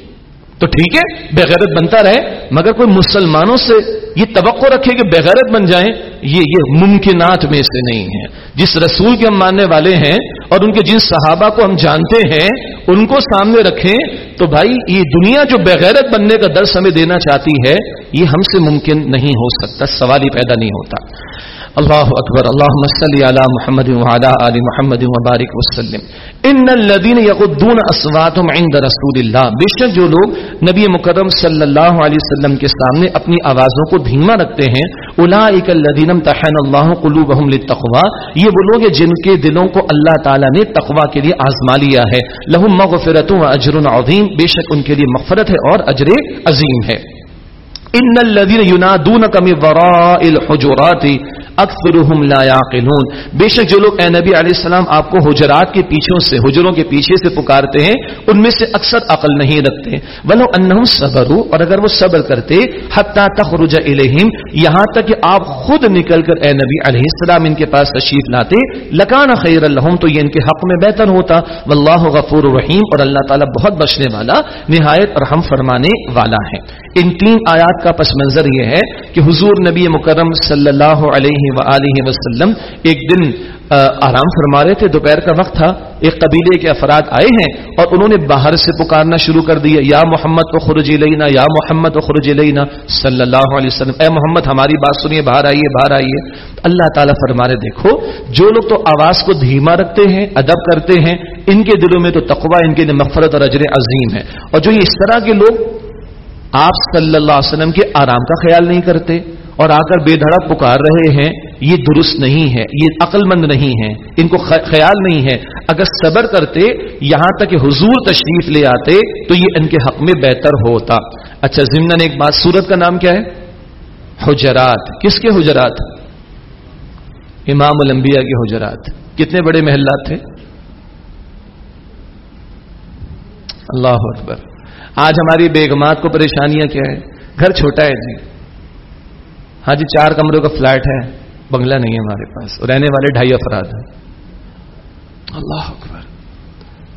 Speaker 2: تو ٹھیک ہے، بغیرت بنتا رہے، مگر کوئی مسلمانوں سے یہ توقع رکھے کہ بغیرت بن جائیں، یہ یہ ممکنات میں سے نہیں ہے۔ جس رسول کے ہم ماننے والے ہیں اور ان کے جن صحابہ کو ہم جانتے ہیں، ان کو سامنے رکھیں تو بھائی، یہ دنیا جو بغیرت بننے کا درس ہمیں دینا چاہتی ہے، یہ ہم سے ممکن نہیں ہو سکتا، سوال ہی پیدا نہیں ہوتا۔ اللہ اکبر اللہ صلی علی محمد وعلی آل محمد وبارک وسلم ان الذين يغضون اصواتهم عند رسول اللہ بے شک جو لوگ نبی مکرم صلی اللہ علیہ وسلم کے سامنے اپنی آوازوں کو دھیما رکھتے ہیں اولئک الذين امتحن الله قلوبهم للتقوى یہ وہ لوگ ہیں جن کے دلوں کو اللہ تعالی نے تقوی کے لیے آزما لیا ہے لهم مغفرۃ واجر عظیم بے شک ان کے لیے مغفرت ہے اور اجر عظیم ہے ان الذين ينادونك من وراء الحجرات اکثرهم لا يعقلون بے شک جو لوگ اے نبی علیہ السلام آپ کو حجرات کے پیچھوں سے، حجروں کے پیچھے سے پکارتے ہیں، ان میں سے اکثر عقل نہیں رکھتے۔ ولو انہم صبروا، اور اگر وہ صبر کرتے حتا تخرج الیہم یہاں تک کہ آپ خود نکل کر اے نبی علیہ السلام ان کے پاس تشریف لاتے، لکان خیر لهم تو یہ ان کے حق میں بہتر ہوتا۔ واللہ غفور رحیم اور اللہ تعالی بہت بخشنے والا، نہایت رحم فرمانے والا ہے۔ ان تین آیات کا پس منظر یہ ہے کہ حضور نبی مکرم صلی اللہ علیہ وآلہ وسلم ایک دن آرام فرما رہے تھے، دوپہر کا وقت تھا، ایک قبیلے کے افراد آئے ہیں اور انہوں نے باہر سے پکارنا شروع کر دیا، یا محمد کو خرج لینا یا محمد کو خرج لینا صلی اللہ علیہ وسلم، اے محمد ہماری بات سنیے، باہر آئیے باہر آئیے۔ اللہ تعالیٰ فرما رہے، دیکھو، جو لوگ تو آواز کو دھیما رکھتے ہیں، ادب کرتے ہیں، ان کے دلوں میں تو تقوا ان کے لیے مغفرت اور اجر عظیم ہے۔ اور جو اس طرح کے لوگ، آپ صلی اللہ علیہ وسلم کے آرام کا خیال نہیں کرتے اور آ کر بے دھڑک پکار رہے ہیں، یہ درست نہیں ہے، یہ عقل مند نہیں ہے ان کو خیال نہیں ہے۔ اگر صبر کرتے، یہاں تک کہ حضور تشریف لے آتے، تو یہ ان کے حق میں بہتر ہوتا۔ اچھا ضمن ایک بات، سورت کا نام کیا ہے؟ حجرات۔ کس کے حجرات؟ امام الانبیاء کے حجرات۔ کتنے بڑے محلات تھے؟ اللہ اکبر۔ آج ہماری بیگمات کو پریشانیاں کیا ہے گھر چھوٹا ہے جی۔ ہاں جی چار کمروں کا فلیٹ ہے، بنگلہ نہیں ہے ہمارے پاس رہنے والے ڈھائی افراد ہیں۔ اللہ اکبر۔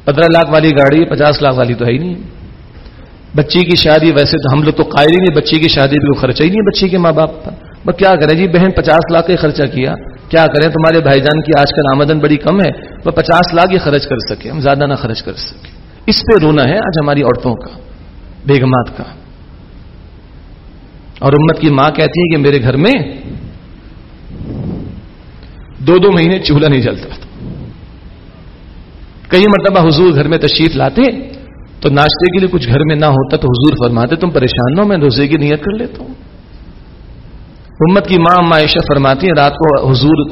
Speaker 2: پندرہ لاکھ والی گاڑی، پچاس لاکھ والی تو ہے ہی نہیں۔ بچی کی شادی، ویسے تو ہم لوگ تو قائل ہی نہیں، بچی کی شادی بھی خرچہ ہی نہیں بچی کے ماں باپ کا وہ کیا کریں جی بہن پچاس لاکھ کا خرچہ کیا۔ کیا کریں، تمہارے بھائی جان کی آج کل آمدن بڑی کم ہے، وہ پچاس لاکھ ہی خرچ کر سکے، ہم زیادہ نہ خرچ کر سکے۔ اس پہ رونا ہے آج ہماری عورتوں کا، بیگمات کا۔ اور امت کی ماں کہتی ہے کہ میرے گھر میں دو دو مہینے چولہا نہیں جلتا کئی مرتبہ حضور گھر میں تشریف لاتے تو ناشتے کے لیے کچھ گھر میں نہ ہوتا تو حضور فرماتے، تم پریشان نہ ہو، میں روزے کی نیت کر لیتا ہوں۔ امت کی ماں عائشہ فرماتی ہیں، رات کو حضور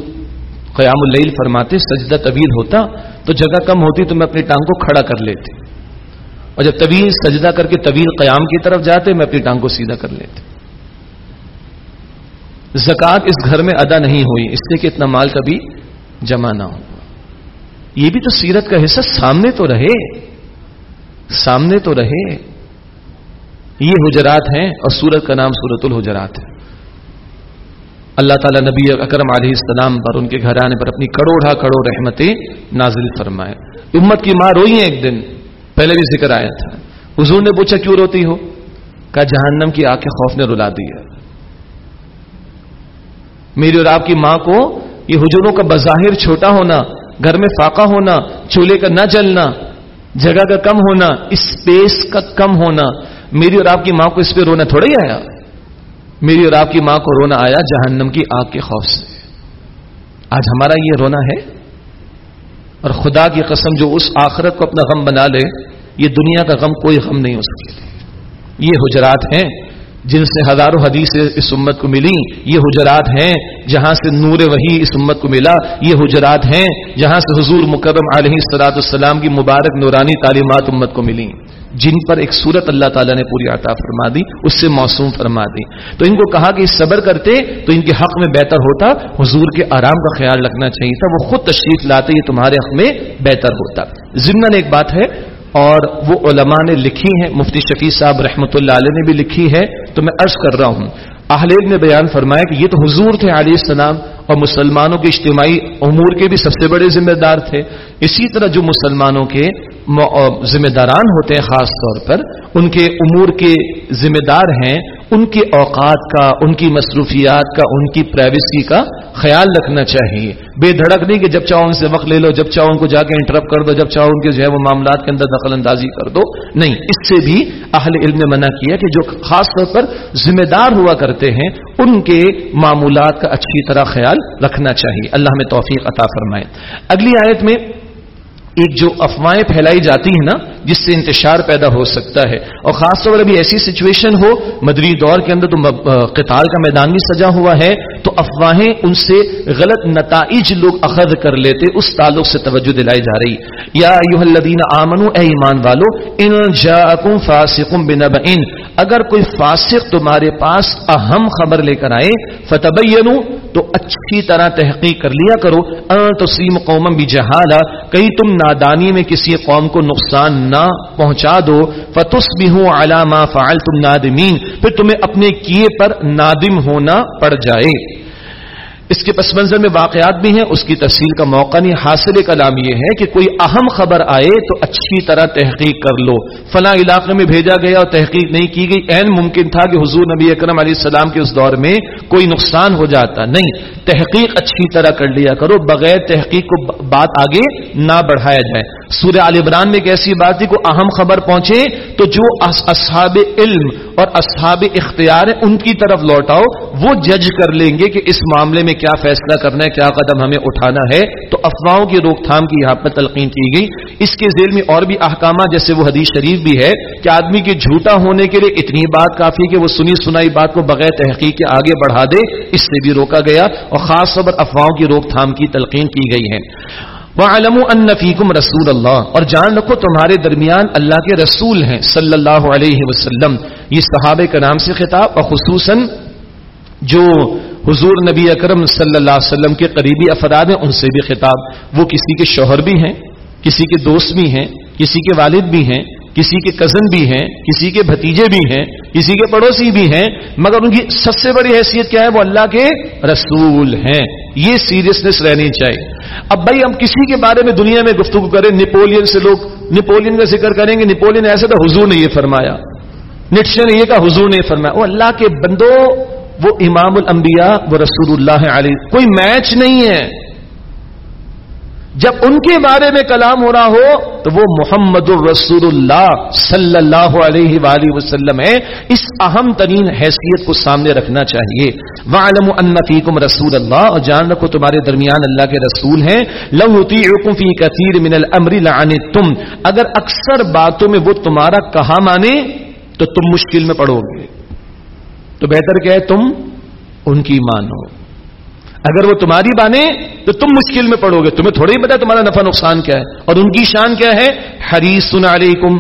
Speaker 2: قیام اللیل فرماتے، سجدہ طویل ہوتا تو جگہ کم ہوتی تو میں اپنی ٹانگ کو کھڑا کر لیتے۔ اور جب طویل سجدہ کر کے طویل قیام کی طرف جاتے، میں اپنی ٹانگ کو سیدھا کر لیتے۔ زکات اس گھر میں ادا نہیں ہوئی، اس لیے کہ اتنا مال کبھی جمع نہ ہو۔ یہ بھی تو سیرت کا حصہ سامنے تو رہے۔ سامنے تو رہے۔ یہ حجرات ہیں اور سورت کا نام سورت الحجرات ہے۔ اللہ تعالیٰ نبی اکرم علیہ السلام پر، ان کے گھر آنے پر اپنی کروڑا کروڑ رحمتیں نازل فرمائے۔ امت کی ماں روئی ایک دن، پہلے بھی ذکر آیا تھا۔ حضور نے پوچھا، کیوں روتی ہو؟ کہا، جہنم کی آ کے خوف نے رلا دیا میری اور آپ کی ماں کو یہ حجوروں کا بظاہر چھوٹا ہونا، گھر میں فاقہ ہونا، چولہے کا نہ جلنا، جگہ کا کم ہونا، اسپیس کا کم ہونا۔ میری اور آپ کی ماں کو اس پہ رونا تھوڑا ہی آیا۔ میری اور آپ کی ماں کو رونا آیا جہنم کی آگ کے خوف سے۔ آج ہمارا یہ رونا ہے۔ اور خدا کی قسم جو اس آخرت کو اپنا غم بنا لے، یہ دنیا کا غم کوئی غم نہیں ہو سکے۔ یہ حجرات ہیں۔ جن سے ہزاروں حدیث اس امت کو ملی، یہ حجرات ہیں، جہاں سے نور وہی اس امت کو ملا، یہ حجرات ہیں، جہاں سے حضور مکرم علیہ السلاۃ السلام کی مبارک نورانی تعلیمات امت کو ملی۔ جن پر ایک صورت اللہ تعالیٰ نے پوری عطا فرما دی، اس سے موسوم فرما دی۔ تو ان کو کہا کہ صبر کرتے تو ان کے حق میں بہتر ہوتا، حضور کے آرام کا خیال رکھنا چاہیے تھا، وہ خود تشریف لاتے، یہ تمہارے حق میں بہتر ہوتا۔ ضمن ایک بات ہے اور وہ علماء نے لکھی ہیں، مفتی شفیع صاحب رحمۃ اللہ علیہ نے بھی لکھی ہے، تو میں عرض کر رہا ہوں، اہل نے بیان فرمایا کہ یہ تو حضور تھے علیہ السلام اور مسلمانوں کے اجتماعی امور کے بھی سب سے بڑے ذمہ دار تھے۔ اسی طرح جو مسلمانوں کے ذمہ داران ہوتے ہیں، خاص طور پر ان کے امور کے ذمہ دار ہیں ان کے اوقات کا، ان کی مصروفیات کا، ان کی پرائیویسی کا خیال رکھنا چاہیے۔ بے دھڑک نہیں کہ جب چاہو ان سے وقت لے لو، جب چاہو ان کو جا کے انٹرپ کر دو، جب چاہو ان کے جو ہے وہ معاملات کے اندر دخل اندازی کر دو۔ نہیں، اس سے بھی اہل علم نے منع کیا کہ جو خاص طور پر ذمہ دار ہوا کرتے ہیں، ان کے معمولات کا اچھی طرح خیال رکھنا چاہیے۔ اللہ میں توفیق عطا فرمائے۔ اگلی آیت میں ایک جو افواہیں پھیلائی جاتی ہیں نا، جس سے انتشار پیدا ہو سکتا ہے۔ اور خاص طور پر ابھی ایسی سچویشن ہو، مدری دور کے اندر تو قتال کا میدان بھی سجا ہوا ہے، تو افواہیں ان سے غلط نتائج لوگ اخذ کر لیتے، اس تعلق سے توجہ دلائی جا رہی۔ یا الذین آمنو، اے ایمان والو، ان جاءکم فاسقم بنبئن اگر کوئی فاسق تمہارے پاس اہم خبر لے کر آئے، فتبینو، تو اچھی طرح تحقیق کر لیا کرو۔ ان تسلیم قوم بھی جہالا کہیں تم نادانی میں کسی قوم کو نقصان نہ پہنچا دو فتس بھی ہوں علامہ فعال تم نادمین پھر تمہیں اپنے کیے پر نادم ہونا پڑ جائے۔ اس کے پس منظر میں واقعات بھی ہیں، اس کی تفصیل کا موقع نہیں، حاصل کلام یہ ہے کہ کوئی اہم خبر آئے تو اچھی طرح تحقیق کر لو۔ فلاں علاقے میں بھیجا گیا اور تحقیق نہیں کی گئی این ممکن تھا کہ حضور نبی اکرم علیہ السلام کے اس دور میں کوئی نقصان ہو جاتا۔ نہیں، تحقیق اچھی طرح کر لیا کرو، بغیر تحقیق کو بات آگے نہ بڑھایا جائے۔ سورہ عال عمران میں ایک ایسی بات تھی، کو اہم خبر پہنچے تو جو اصحاب علم اور اصحاب اختیار ہیں، ان کی طرف لوٹاؤ وہ جج کر لیں گے کہ اس معاملے میں کیا فیصلہ کرنا ہے، کیا قدم ہمیں اٹھانا ہے۔ تو افواہوں کی روک تھام کی یہاں پر تلقین کی گئی۔ اس کے ذیل میں اور بھی احکامات، جیسے وہ حدیث شریف بھی ہے کہ آدمی کے جھوٹا ہونے کے لیے اتنی بات کافی کہ وہ سنی سنائی بات کو بغیر تحقیق کے آگے بڑھا دے، اس سے بھی روکا گیا۔ اور خاص طور پر افواہوں کی روک تھام کی تلقین کی گئی ہے۔ وَعَلَمُوا أَنَّ فِيكُمْ رسول اللہ اور جان رکھو، تمہارے درمیان اللہ کے رسول ہیں، صلی اللہ علیہ وسلم۔ یہ صحابہ کے نام سے خطاب، اور خصوصاً جو حضور نبی اکرم صلی اللہ علیہ وسلم کے قریبی افراد ہیں، ان سے بھی خطاب۔ وہ کسی کے شوہر بھی ہیں، کسی کے دوست بھی ہیں، کسی کے والد بھی ہیں کسی کے کزن بھی ہیں، کسی کے بھتیجے بھی ہیں، کسی کے پڑوسی بھی ہیں، مگر ان کی سب سے بڑی حیثیت کیا ہے؟ وہ اللہ کے رسول ہیں۔ یہ سیریسنیس رہنی چاہیے۔ اب بھائی ہم کسی کے بارے میں دنیا میں گفتگو کریں نیپولین سے لوگ نیپولین کا ذکر کریں گے نیپولین ایسے تو حضور نے یہ فرمایا۔ نٹشے نے یہ کہا، حضور نے فرمایا۔ وہ اللہ کے بندو وہ امام الانبیاء، وہ رسول اللہ علیہ۔ کوئی میچ نہیں ہے۔ جب ان کے بارے میں کلام ہو رہا ہو تو وہ محمد الرسول اللہ صلی اللہ علیہ وآلہ وسلم ہے اس اہم ترین حیثیت کو سامنے رکھنا چاہیے۔ وعلم ان فیکم رسول اللہ اور جان رکھو تمہارے درمیان اللہ کے رسول ہیں۔ لو یطیعکم فی کثیر من الامر لعنتم۔ اگر اکثر باتوں میں وہ تمہارا کہا مانے تو تم مشکل میں پڑو گے۔ تو بہتر کیا ہے تم ان کی مانو اگر وہ تمہاری بانے تو تم مشکل میں پڑو گے۔ تمہیں تھوڑا ہی پتا تمہارا نفع نقصان کیا ہے۔ اور ان کی شان کیا ہے؟ ہری علیکم۔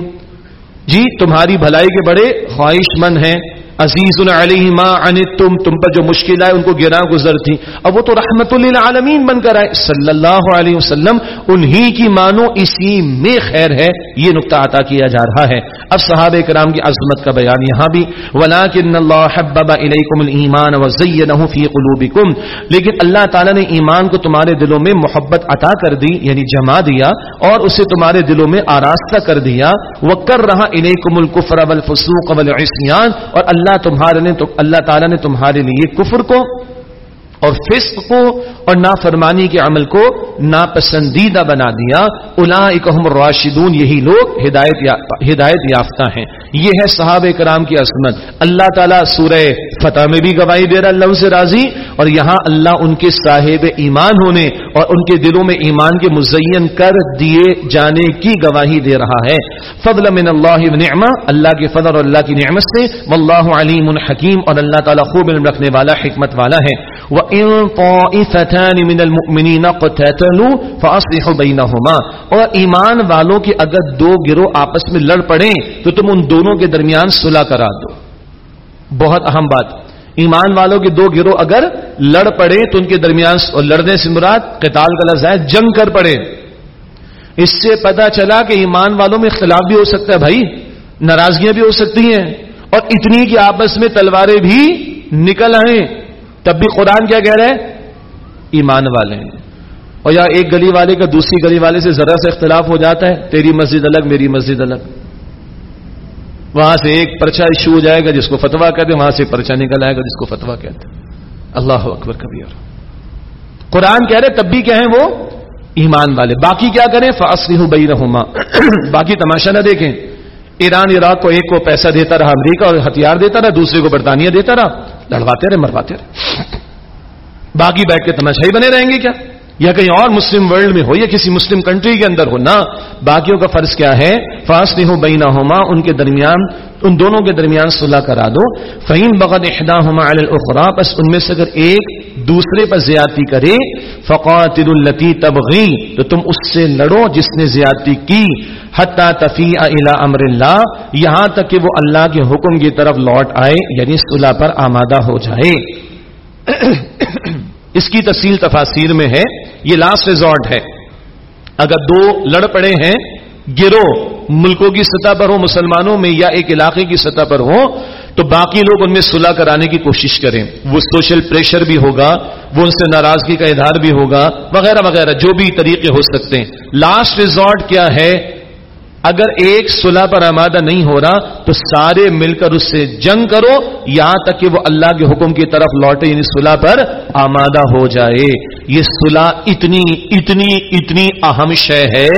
Speaker 2: جی تمہاری بھلائی کے بڑے خواہش مند ہیں۔ عزیز علیہ ما تم تم پر جو مشکل آئے، ان کو گرا گزر تھی۔ اب وہ تو رحمت للعالمین بن کر آئے۔ صلی اللہ علیہ وسلم، انہی کی مانو اسی میں خیر ہے۔ یہ نقطہ عطا کیا جا رہا ہے۔ اب صحابہ کرام کی عظمت کا بیان یہاں بھی۔ ولیکن اللہ حبب الیکم الایمان وزینہ فی قلوبکم لیکن اللہ تعالی نے ایمان کو تمہارے دلوں میں محبت عطا کر دی یعنی جما دیا، اور اسے تمہارے دلوں میں آراستہ کر دیا۔ وکر رہا الیکم الکفر والفسوق والعصیان اور اللہ اللہ تمہارے نے تو اللہ تعالیٰ نے تمہارے لیے کفر کو اور فسق کو اور نافرمانی کے عمل کو ناپسندیدہ بنا دیا۔ الاحم راشدون یہی لوگ ہدایت ہدایت یافتہ ہیں۔ یہ ہے صحابہ کرام کی عصمت اللہ تعالیٰ سورہ فتح میں بھی گواہی دے رہا اللہ سے راضی، اور یہاں اللہ ان کے صاحب ایمان ہونے اور ان کے دلوں میں ایمان کے مزین کر دیے جانے کی گواہی دے رہا ہے۔ فضل من اللہ نعمہ، اللہ کے فضل اور اللہ کی نعمت سے، واللہ علیم حکیم، اور اللہ تعالیٰ خوب علم رکھنے والا، حکمت والا ہے۔ وہ من المؤمنین قتتلوا اور ایمان والوں کے اگر دو گروہ آپس میں لڑ پڑیں، تو تم ان دونوں کے درمیان صلح کرا دو۔ بہت اہم بات۔ ایمان والوں کے دو گروہ اگر لڑ پڑے تو ان کے درمیان اور لڑنے سے مراد قتال کا لفظ ہے، جنگ کر پڑے۔ اس سے پتا چلا کہ ایمان والوں میں اختلاف بھی ہو سکتا ہے بھائی، ناراضگیاں بھی ہو سکتی ہیں۔ اور اتنی کہ آپس میں تلواریں بھی نکل آئیں۔ تب بھی قرآن کیا کہہ رہے ایمان والے۔ ہیں اور یا ایک گلی والے کا دوسری گلی والے سے ذرا سا اختلاف ہو جاتا ہے، تیری مسجد الگ، میری مسجد الگ۔ وہاں سے ایک پرچا ایشو ہو جائے گا جس کو فتوا کہتے ہیں، وہاں سے پرچا نکل آئے گا جس کو فتوا کہتے ہیں۔ اللہ اکبر کبھی اور قرآن کہہ رہے، تب بھی کیا ہیں وہ؟ ایمان والے۔ باقی کیا کریں؟ فاصلی ہوں بئی رہوں باقی تماشا نہ دیکھیں۔ ایران، عراق کو ایک کو پیسہ دیتا رہا، امریکہ اور ہتھیار دیتا رہا، دوسرے کو برطانیہ دیتا رہا۔ لڑواتے رہے، مرواتے رہے۔ باقی بیٹھ کے تماشائی بنے رہیں گے کیا؟ یا کہیں اور مسلم ورلڈ میں ہو یا کسی مسلم کنٹری کے اندر ہو، نہ، باقیوں کا فرض کیا ہے فاصلے ہو بینا ہوما ان کے درمیان، ان دونوں کے درمیان صلح کرا دو۔ فہیم بغد احدا ہوما الخرا بس ان میں سے اگر ایک دوسرے پر زیادتی کرے فقاتل التی تبغی تو تم اس سے لڑو جس نے زیادتی کی۔ حتی تفیع الى امر اللہ یہاں تک کہ وہ اللہ کے حکم کی طرف لوٹ آئے یعنی صلح پر آمادہ ہو جائے۔ اس کی تفصیل تفاصیر میں ہے، یہ لاسٹ ریزورٹ ہے۔ اگر دو لڑ پڑے ہیں گرو ملکوں کی سطح پر ہو مسلمانوں میں یا ایک علاقے کی سطح پر ہو تو باقی لوگ ان میں صلح کرانے کی کوشش کریں۔ وہ سوشل پریشر بھی ہوگا، وہ ان سے ناراضگی کا اظہار بھی ہوگا، وغیرہ وغیرہ، جو بھی طریقے ہو سکتے ہیں۔ لاسٹ ریزورٹ کیا ہے؟ اگر ایک صلح پر آمادہ نہیں ہو رہا تو سارے مل کر اس سے جنگ کرو، یہاں تک کہ وہ اللہ کے حکم کی طرف لوٹے یعنی صلح پر آمادہ ہو جائے۔ یہ صلح اتنی اتنی اتنی اہم شے ہے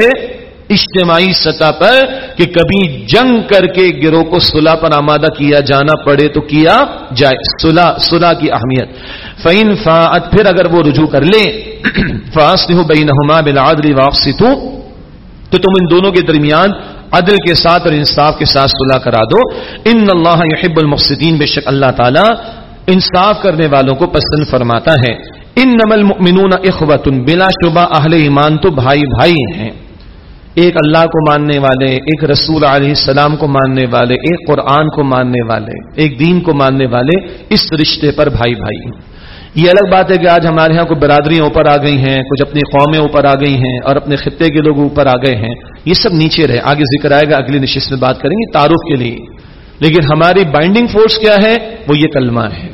Speaker 2: اجتماعی سطح پر کہ کبھی جنگ کر کے گروہ کو صلح پر آمادہ کیا جانا پڑے تو کیا جائے۔ صلح صلح کی اہمیت۔ فین فاعت پھر اگر وہ رجوع کر لیں۔ فاسٹ ہو بین بلادری واپسی تو تم ان دونوں کے درمیان عدل کے ساتھ اور انصاف کے ساتھ صلح کرا دو۔ ان اللہ یحب المفسدین بے شک اللہ تعالی انصاف کرنے والوں کو پسند فرماتا ہے۔ ان نمل مؤمنون اخوت بلا شبہ، اہل ایمان تو بھائی بھائی ہیں۔ ایک اللہ کو ماننے والے، ایک رسول علیہ السلام کو ماننے والے، ایک قرآن کو ماننے والے، ایک دین کو ماننے والے اس رشتے پر بھائی بھائی ہیں۔ یہ الگ بات ہے کہ آج ہمارے ہاں کوئی برادریاں اوپر آ گئی ہیں، کچھ اپنی قومیں اوپر آ گئی ہیں اور اپنے خطے کے لوگ اوپر آ گئے ہیں۔ یہ سب نیچے رہے۔ آگے ذکر آئے گا، اگلی نشست میں بات کریں گے تعارف کے لیے۔ لیکن ہماری بائنڈنگ فورس کیا ہے؟ وہ یہ کلمہ ہے۔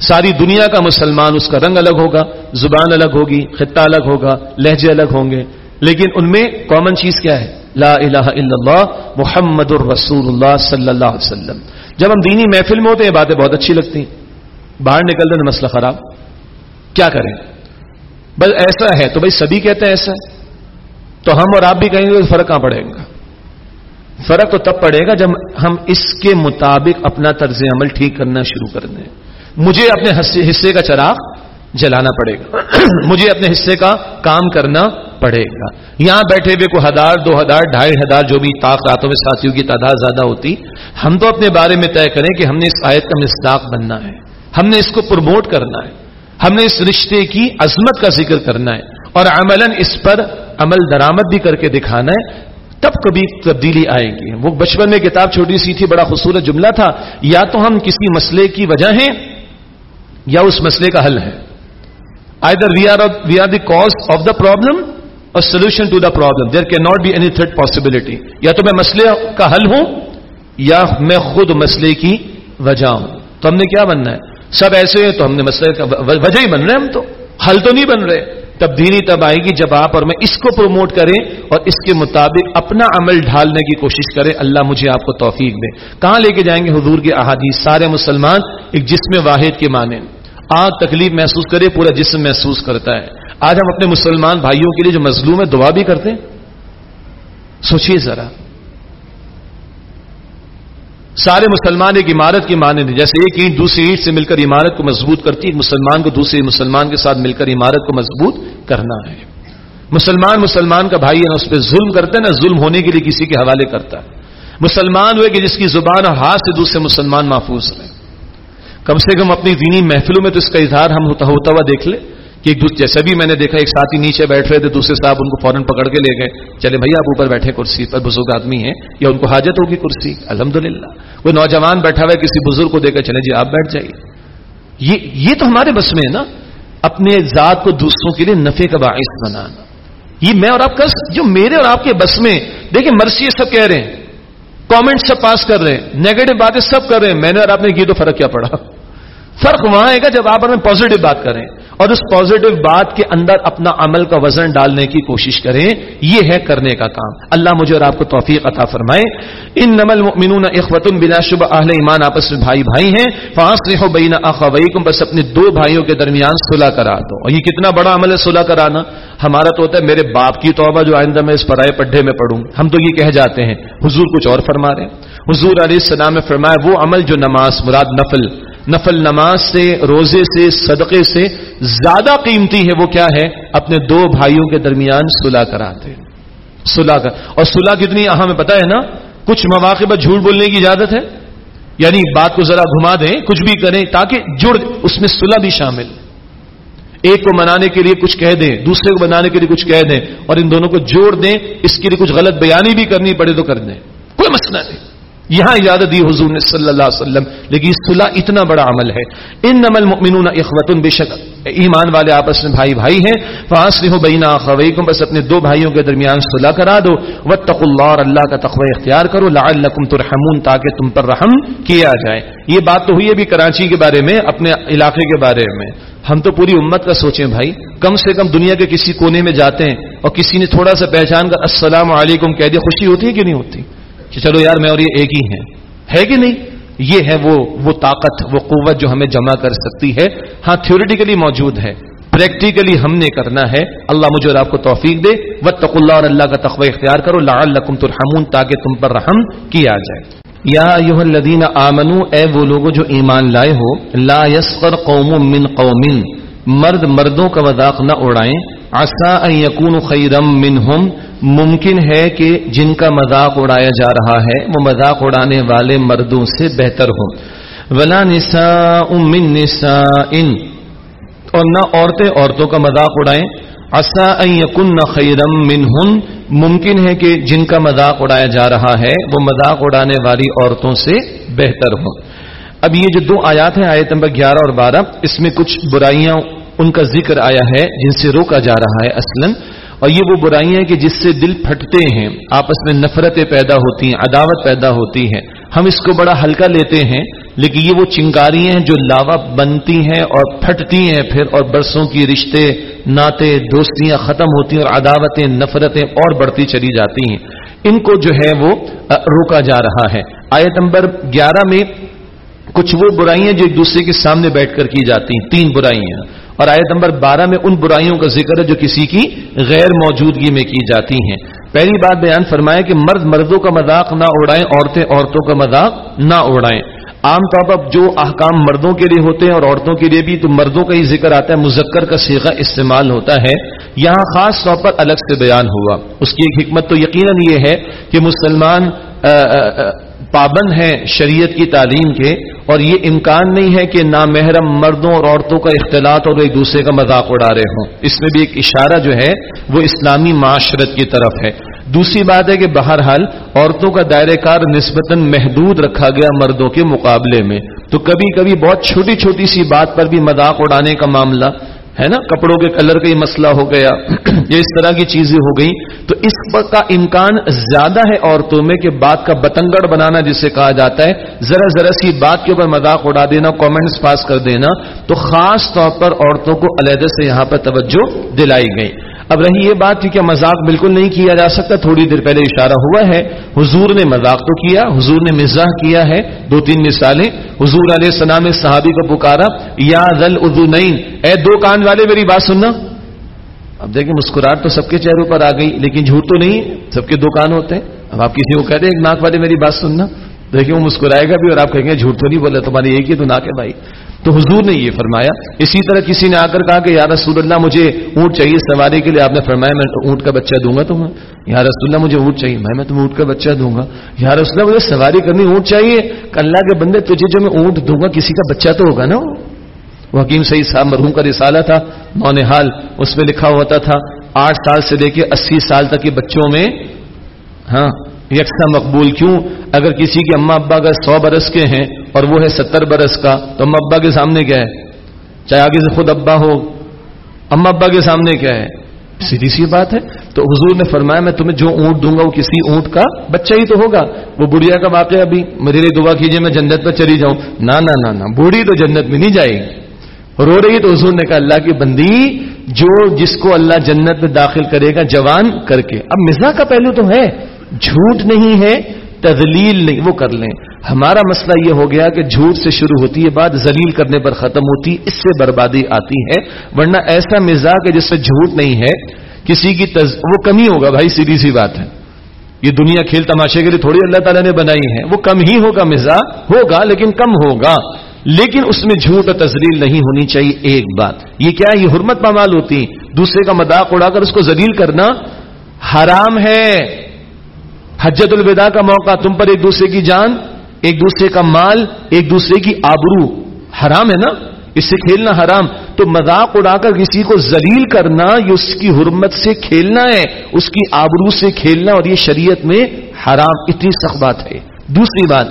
Speaker 2: ساری دنیا کا مسلمان، اس کا رنگ الگ ہوگا، زبان الگ ہوگی، خطہ الگ ہوگا، لہجے الگ ہوں گے۔ لیکن ان میں کامن چیز کیا ہے؟ لا الہ الا اللہ، محمد الرسول اللہ صلی اللہ علیہ وسلم۔ جب ہم دینی محفل میں ہوتے ہیں باتیں بہت اچھی لگتی ہیں۔ باہر نکلتے ہیں مسئلہ خراب۔ کیا کریں؟ بس ایسا ہے۔ تو بھائی سبھی کہتے ہیں ایسا۔ ہے تو ہم اور آپ بھی کہیں گے فرق کہاں پڑے گا؟ فرق تو تب پڑے گا جب ہم اس کے مطابق اپنا طرز عمل ٹھیک کرنا شروع کر دیں۔ مجھے اپنے حصے کا چراغ جلانا پڑے گا۔ مجھے اپنے حصے کا کام کرنا پڑے گا۔ یہاں بیٹھے ہوئے کو ہزار، دو ہزار، ڈھائی ہزار جو بھی راتوں میں ساتھیوں کی تعداد زیادہ ہوتی، ہم تو اپنے بارے میں طے کریں کہ ہم نے اس آیت کا مصداق بننا ہے۔ ہم نے اس کو پروموٹ کرنا ہے۔ ہم نے اس رشتے کی عظمت کا ذکر کرنا ہے۔ اور عمل اس پر عمل درامد بھی کر کے دکھانا ہے۔ تب کبھی تبدیلی آئے گی۔ وہ بچپن میں کتاب چھوٹی سی تھی، بڑا خوبصورت جملہ تھا۔ یا تو ہم کسی مسئلے کی وجہ ہیں یا اس مسئلے کا حل ہے۔ Either we are we are the cause of the problem اور solution to the problem there can not be any third possibility یا تو میں مسئلے کا حل ہوں یا میں خود مسئلے کی وجہ ہوں۔ تو ہم نے کیا بننا ہے؟ سب ایسے ہیں تو ہم نے مسئلہ کا وجہ ہی بن رہے ہم تو، حل تو نہیں بن رہے۔ تبدیلی تب آئے گی جب آپ اور میں اس کو پروموٹ کریں اور اس کے مطابق اپنا عمل ڈھالنے کی کوشش کریں۔ اللہ مجھے آپ کو توفیق دے۔ کہاں لے کے جائیں گے حضور کے احادیث؟ سارے مسلمان ایک جسم واحد کے معنی آگ تکلیف محسوس کرے، پورا جسم محسوس کرتا ہے۔ آج ہم اپنے مسلمان بھائیوں کے لیے جو مظلوم ہے دعا بھی کرتے ہیں۔ سوچیے ذرا۔ سارے مسلمان ایک عمارت کی مانند جیسے ایک اینٹ دوسری اینٹ سے مل کر عمارت کو مضبوط کرتی ہے مسلمان کو دوسرے مسلمان کے ساتھ مل کر عمارت کو مضبوط کرنا ہے۔ مسلمان مسلمان کا بھائی ہے نا اس پہ ظلم کرتے ہیں نا ظلم ہونے کے لیے کسی کے حوالے کرتا ہے۔ مسلمان ہوئے کہ جس کی زبان اور ہاتھ سے دوسرے مسلمان محفوظ رہے کم سے کم اپنی دینی محفلوں میں تو اس کا اظہار ہم ہوتا ہوا دیکھ لیں۔ کہ ایک جیسے بھی میں نے دیکھا، ایک ساتھی نیچے بیٹھ رہے تھے، دوسرے صاحب ان کو فوراً پکڑ کے لے گئے۔ چلے بھائی، آپ اوپر بیٹھے کرسی پر، بزرگ آدمی ہیں، یا ان کو حاجت ہوگی کرسی؟ الحمد للہ کوئی نوجوان بیٹھا ہوا ہے، کسی بزرگ کو دے کر چلے جی آپ بیٹھ جائیے۔ یہ یہ تو ہمارے بس میں ہے نا، اپنے ذات کو دوسروں کے لیے نفے کا باعث بنانا۔ یہ میں اور آپ کا جو میرے اور آپ کے بس میں، دیکھیں مرسی سب کہہ رہے ہیں کامنٹ سب پاس کر رہے ہیں نیگیٹو باتیں سب کر رہے ہیں۔ میں نے اور آپ نے کی تو فرق کیا پڑا۔ فرق وہاں ہے گا جب آپ ہمیں پازیٹو بات کریں۔ اور اس پازیٹو بات کے اندر اپنا عمل کا وزن ڈالنے کی کوشش کریں، یہ ہے کرنے کا کام۔ اللہ مجھے اور آپ کو توفیق عطا فرمائے۔ ان نمل مینون اخوت بنا شبہ، اہل ایمان آپس میں بھائی بھائی ہیں۔ فاصل ہو بین اخوئی بس اپنے دو بھائیوں کے درمیان صلح کرا دو۔ اور یہ کتنا بڑا عمل ہے صلح کرانا۔ ہمارا تو ہوتا ہے میرے باپ کی توبہ جو آئندہ میں اس پرائے پڈھے میں پڑھوں۔ ہم تو یہ کہہ جاتے ہیں، حضور کچھ اور فرما رہے ہیں۔ حضور علیہ السلام نے فرمایا، وہ عمل جو نماز مراد نفل نفل نماز سے، روزے سے، صدقے سے زیادہ قیمتی ہے وہ کیا ہے؟ اپنے دو بھائیوں کے درمیان صلح کراتے صلح کر اور صلح کتنی اہم ہے پتا ہے نا؟ کچھ مواقع پر جھوٹ بولنے کی اجازت ہے؟ یعنی بات کو ذرا گھما دیں، کچھ بھی کریں تاکہ جڑ اس میں صلح بھی شامل۔ ایک کو منانے کے لیے کچھ کہہ دیں، دوسرے کو بنانے کے لیے کچھ کہہ دیں اور ان دونوں کو جوڑ دیں، اس کے لیے کچھ غلط بیانی بھی کرنی پڑے تو کر دیں۔ کوئی مسئلہ نہیں۔ یہاں اجازت دی حضور نے صلی اللہ علیہ وسلم، لیکن صلح اتنا بڑا عمل ہے۔ ان نمل مؤمنون اخوتن بے شک ایمان والے آپس میں بھائی بھائی ہیں۔ فاصل ہو بینا خویکم بس اپنے دو بھائیوں کے درمیان صلح کرا دو۔ وتق اللہ اور اللہ کا تقوی اختیار کرو۔ لعلکم ترحمون، تاکہ تم پر رحم کیا جائے۔ یہ بات تو ہوئی ہے کراچی کے بارے میں، اپنے علاقے کے بارے میں۔ ہم تو پوری امت کا سوچیں بھائی۔ کم سے کم دنیا کے کسی کونے میں جاتے ہیں اور کسی نے تھوڑا سا پہچان کر، السلام علیکم کہہ دیا، خوشی ہوتی ہے کہ نہیں ہوتی؟ کہ چلو یار میں اور یہ ایک ہی ہیں۔ ہے کہ نہیں؟ یہ ہے وہ وہ طاقت، وہ قوت جو ہمیں جمع کر سکتی ہے۔ ہاں تھیوریٹیکلی موجود ہے۔ پریکٹیکلی ہم نے کرنا ہے۔ اللہ مجھے اور آپ کو توفیق دے۔ وتق اللہ اور اللہ کا تقوی اختیار کرو۔ لعلکم ترحمون، تاکہ تم پر رحم کیا جائے۔ یا ایوہ الذین آمنو، اے وہ لوگوں جو ایمان لائے ہو، لا یسخر قوم من قوم مرد مردوں کا مذاق نہ اڑائیں۔ عسا ان خیرم منہم، ممکن ہے کہ جن کا مذاق اڑایا جا رہا ہے، وہ مذاق اڑانے والے مردوں سے بہتر ہو ولا نساء من نساء۔ اور نہ عورتیں عورتوں کا مذاق اڑائیں۔ عسا ان یکن خیرم منہن ممکن ہے کہ جن کا مذاق اڑایا جا رہا ہے، وہ مذاق اڑانے والی عورتوں سے بہتر ہو اب یہ جو دو آیات ہیں، آیت نمبر گیارہ اور بارہ، اس میں کچھ برائیاں ان کا ذکر آیا ہے جن سے روکا جا رہا ہے اصلاً، اور یہ وہ برائیاں ہیں کہ جس سے دل پھٹتے ہیں، آپس میں نفرتیں پیدا ہوتی ہیں، عداوت پیدا ہوتی ہے ہم اس کو بڑا ہلکا لیتے ہیں، لیکن یہ وہ چنگاریاں ہیں جو لاوا بنتی ہیں اور پھٹتی ہیں پھر، اور برسوں کی رشتے ناطے دوستیاں ختم ہوتی ہیں اور عداوتیں، نفرتیں اور بڑھتی چلی جاتی ہیں۔ ان کو جو ہے وہ روکا جا رہا ہے۔ آیت نمبر گیارہ میں کچھ وہ برائیاں جو ایک دوسرے کے سامنے بیٹھ کر کی جاتی ہیں۔ تین برائیاں۔ اور آیت نمبر بارہ میں ان برائیوں کا ذکر ہے جو کسی کی غیر موجودگی میں کی جاتی ہیں۔ پہلی بات بیان فرمایا کہ مرد مردوں کا مذاق نہ اڑائیں، عورتیں عورتوں کا مذاق نہ اڑائیں۔ عام طور پر جو احکام مردوں کے لیے ہوتے ہیں اور عورتوں کے لیے بھی، تو مردوں کا ہی ذکر آتا ہے، مذکر کا سیغہ استعمال ہوتا ہے۔ یہاں خاص طور پر الگ سے بیان ہوا۔ اس کی ایک حکمت تو یقیناً یہ ہے کہ مسلمان پابند ہیں شریعت کی تعلیم کے، اور یہ امکان نہیں ہے کہ نامحرم مردوں اور عورتوں کا اختلاط اور ایک دوسرے کا مذاق اڑا رہے ہوں۔ اس میں بھی ایک اشارہ جو ہے، وہ اسلامی معاشرت کی طرف ہے۔ دوسری بات ہے کہ بہرحال عورتوں کا دائرہ کار نسبتاً محدود رکھا گیا مردوں کے مقابلے میں۔ تو کبھی کبھی بہت چھوٹی چھوٹی سی بات پر بھی مذاق اڑانے کا معاملہ، ہے نا؟ کپڑوں کے کلر کا ہی مسئلہ ہو گیا، یا اس طرح کی چیزیں ہو گئی تو اس کا امکان زیادہ ہے عورتوں میں کہ بات کا بتنگڑ بنانا، جسے کہا جاتا ہے، ذرا ذرا سی بات کے اوپر مذاق اڑا دینا کامنٹس پاس کر دینا۔ تو خاص طور پر عورتوں کو علیحدہ سے یہاں پر توجہ دلائی گئی۔ اب رہی یہ بات کہ مذاق بالکل نہیں کیا جا سکتا، تھوڑی دیر پہلے اشارہ ہوا ہے۔ حضور نے مذاق تو کیا، حضور نے مزاح کیا ہے۔ دو تین مثالیں۔ حضور علیہ السلام صحابی کو پکارا، یا ذل اردو اے دو کان والے میری بات سننا۔ اب دیکھیں مسکراہٹ تو سب کے چہروں پر آ گئی، لیکن جھوٹ تو نہیں، سب کے دو کان ہوتے ہیں۔ اب آپ کسی کو کہتے ہیں ایک ناک والے میری بات سننا۔ دیکھیں وہ مسکرائے گا بھی اور آپ کہیں گے جھوٹ تو نہیں بولے، تمہاری ایک ہی تو ناک ہے بھائی۔ تو حضور نے یہ فرمایا، اسی طرح کسی نے آ کر کہا کہ یا رسول اللہ، مجھے اونٹ چاہیے سواری کے لیے۔ آپ نے فرمایا، میں اونٹ کا بچہ دوں گا تمہیں۔ یا رسول اللہ، مجھے اونٹ چاہیے۔ میں میں تمہیں اونٹ کا بچہ دوں گا۔ یا رسول اللہ، مجھے سواری کرنی، اونٹ چاہیے۔ اللہ کے بندے، تجھے جو میں اونٹ دوں گا، کسی کا بچہ تو ہوگا نا وہ؟ حکیم سعید صاحب مرحوم کا رسالہ تھا مون حال اس میں لکھا ہوتا تھا، آٹھ سال سے لے کے اسی سال تک کے بچوں میں ہاں یکساں مقبول کیوں؟ اگر کسی کے اما ابا کا سو برس کے ہیں اور وہ ہے ستر برس کا، تو اما ابا کے سامنے کیا ہے؟ چاہے آگے سے خود ابا ہو اما ابا کے سامنے کیا ہے؟ سیدھی سی بات ہے۔ تو حضور نے فرمایا، میں تمہیں جو اونٹ دوں گا، وہ کسی اونٹ کا بچہ ہی تو ہوگا۔ وہ بڑھیا کا واقعہ ابھی۔ میرے لیے دعا کیجیے میں جنت پر چلی جاؤں۔ نہ نہ نہ بوڑھی تو جنت میں نہیں جائے گی۔ رو رہی تو حضور نے کہا، اللہ کی بندی جو جس کو اللہ جنت میں داخل کرے گا، جوان کر کے۔ اب مزاح کا پہلو تو ہے۔ جھوٹ نہیں ہے، تذلیل نہیں، وہ کر لیں۔ ہمارا مسئلہ یہ ہو گیا کہ جھوٹ سے شروع ہوتی ہے بات ذلیل کرنے پر ختم ہوتی، اس سے بربادی آتی ہے۔ ورنہ ایسا مزاج ہے جس سے جھوٹ نہیں ہے، کسی کی تز... وہ کمی ہوگا، بھائی، سیدھی سی بات ہے۔ یہ دنیا کھیل تماشے کے لیے تھوڑی اللہ تعالیٰ نے بنائی ہے۔ وہ کم ہی ہوگا مزاح ہوگا، لیکن کم ہوگا۔ لیکن اس میں جھوٹ اور تزلیل نہیں ہونی چاہیے، ایک بات۔ یہ کیا یہ حرمت پامال ہوتی؟ دوسرے کا مذاق اڑا کر اس کو ذلیل کرنا حرام ہے۔ حجت الوداع کا موقع تم پر ایک دوسرے کی جان، ایک دوسرے کا مال، ایک دوسرے کی آبرو۔ حرام ہے نا؟ اس سے کھیلنا حرام۔ تو مذاق اڑا کر کسی کو ذلیل کرنا، یہ اس کی حرمت سے کھیلنا ہے، اس کی آبرو سے کھیلنا اور یہ شریعت میں حرام۔ اتنی سخت بات ہے۔ دوسری بات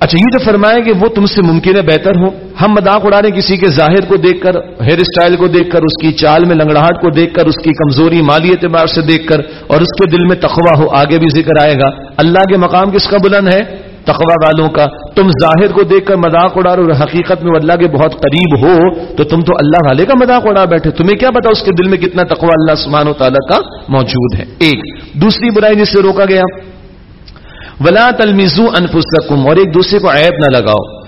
Speaker 2: اچھا یہ جو فرمائے کہ وہ تم سے ممکن ہے بہتر ہو ہم مذاق اڑا رہے کسی کے ظاہر کو دیکھ کر، ہیئر اسٹائل کو دیکھ کر، اس کی چال میں لنگڑاہٹ کو دیکھ کر، اس کی کمزوری مالی اعتبار سے دیکھ کر، اور اس کے دل میں تخوا ہو، آگے بھی ذکر آئے گا۔ اللہ کے مقام کس کا بلند ہے؟ تقوا والوں کا۔ تم ظاہر کو دیکھ کر مذاق اڑا اور حقیقت میں اللہ کے بہت قریب ہو، تو تم تو اللہ والے کا مذاق اڑا بیٹھے۔ تمہیں کیا پتا اس کے دل میں کتنا تقوا اللہ سبحانہ و تعالیٰ کا موجود ہے؟ ایک، دوسری برائی جس سے روکا گیا ولا تلمزو انفسکم اور ایک دوسرے کو عیب نہ لگاؤ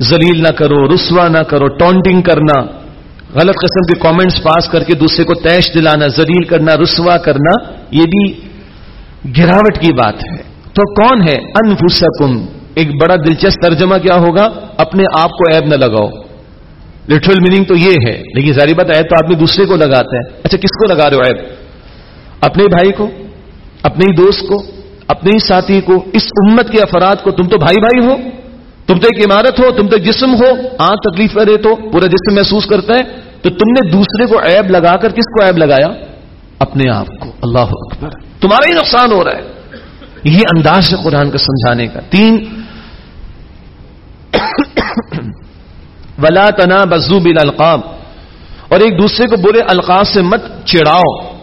Speaker 2: زلیل نہ کرو، رسوا نہ کرو، ٹونٹنگ کرنا، غلط قسم کے کامنٹس پاس کر کے دوسرے کو تیش دلانا زلیل کرنا، رسوا کرنا، یہ بھی گراوٹ کی بات ہے۔ تو کون ہے؟ انفسکم ایک بڑا دلچسپ ترجمہ کیا ہوگا؟ اپنے آپ کو عیب نہ لگاؤ۔ لٹرل میننگ تو یہ ہے، لیکن ساری بات عیب تو آدمی دوسرے کو لگاتا ہے۔ اچھا کس کو لگا رہے ہو عیب؟ اپنے بھائی کو؟ اپنے ہی دوست کو؟ اپنے ہی ساتھی کو، اس امت کے افراد کو، تم تو بھائی بھائی ہو، تم تو ایک عمارت ہو، تم تو جسم ہو آ تکلیف کرے تو پورا جسم محسوس کرتا ہے۔ تو تم نے دوسرے کو عیب لگا کر کس کو عیب لگایا؟ اپنے آپ کو۔ اللہ اکبر۔ تمہارا ہی نقصان ہو رہا ہے۔ یہ انداز ہے قرآن کا سمجھانے کا۔ تین۔ ولا تنا بزو بل القاب اور ایک دوسرے کو برے القاب سے مت چڑھاؤ۔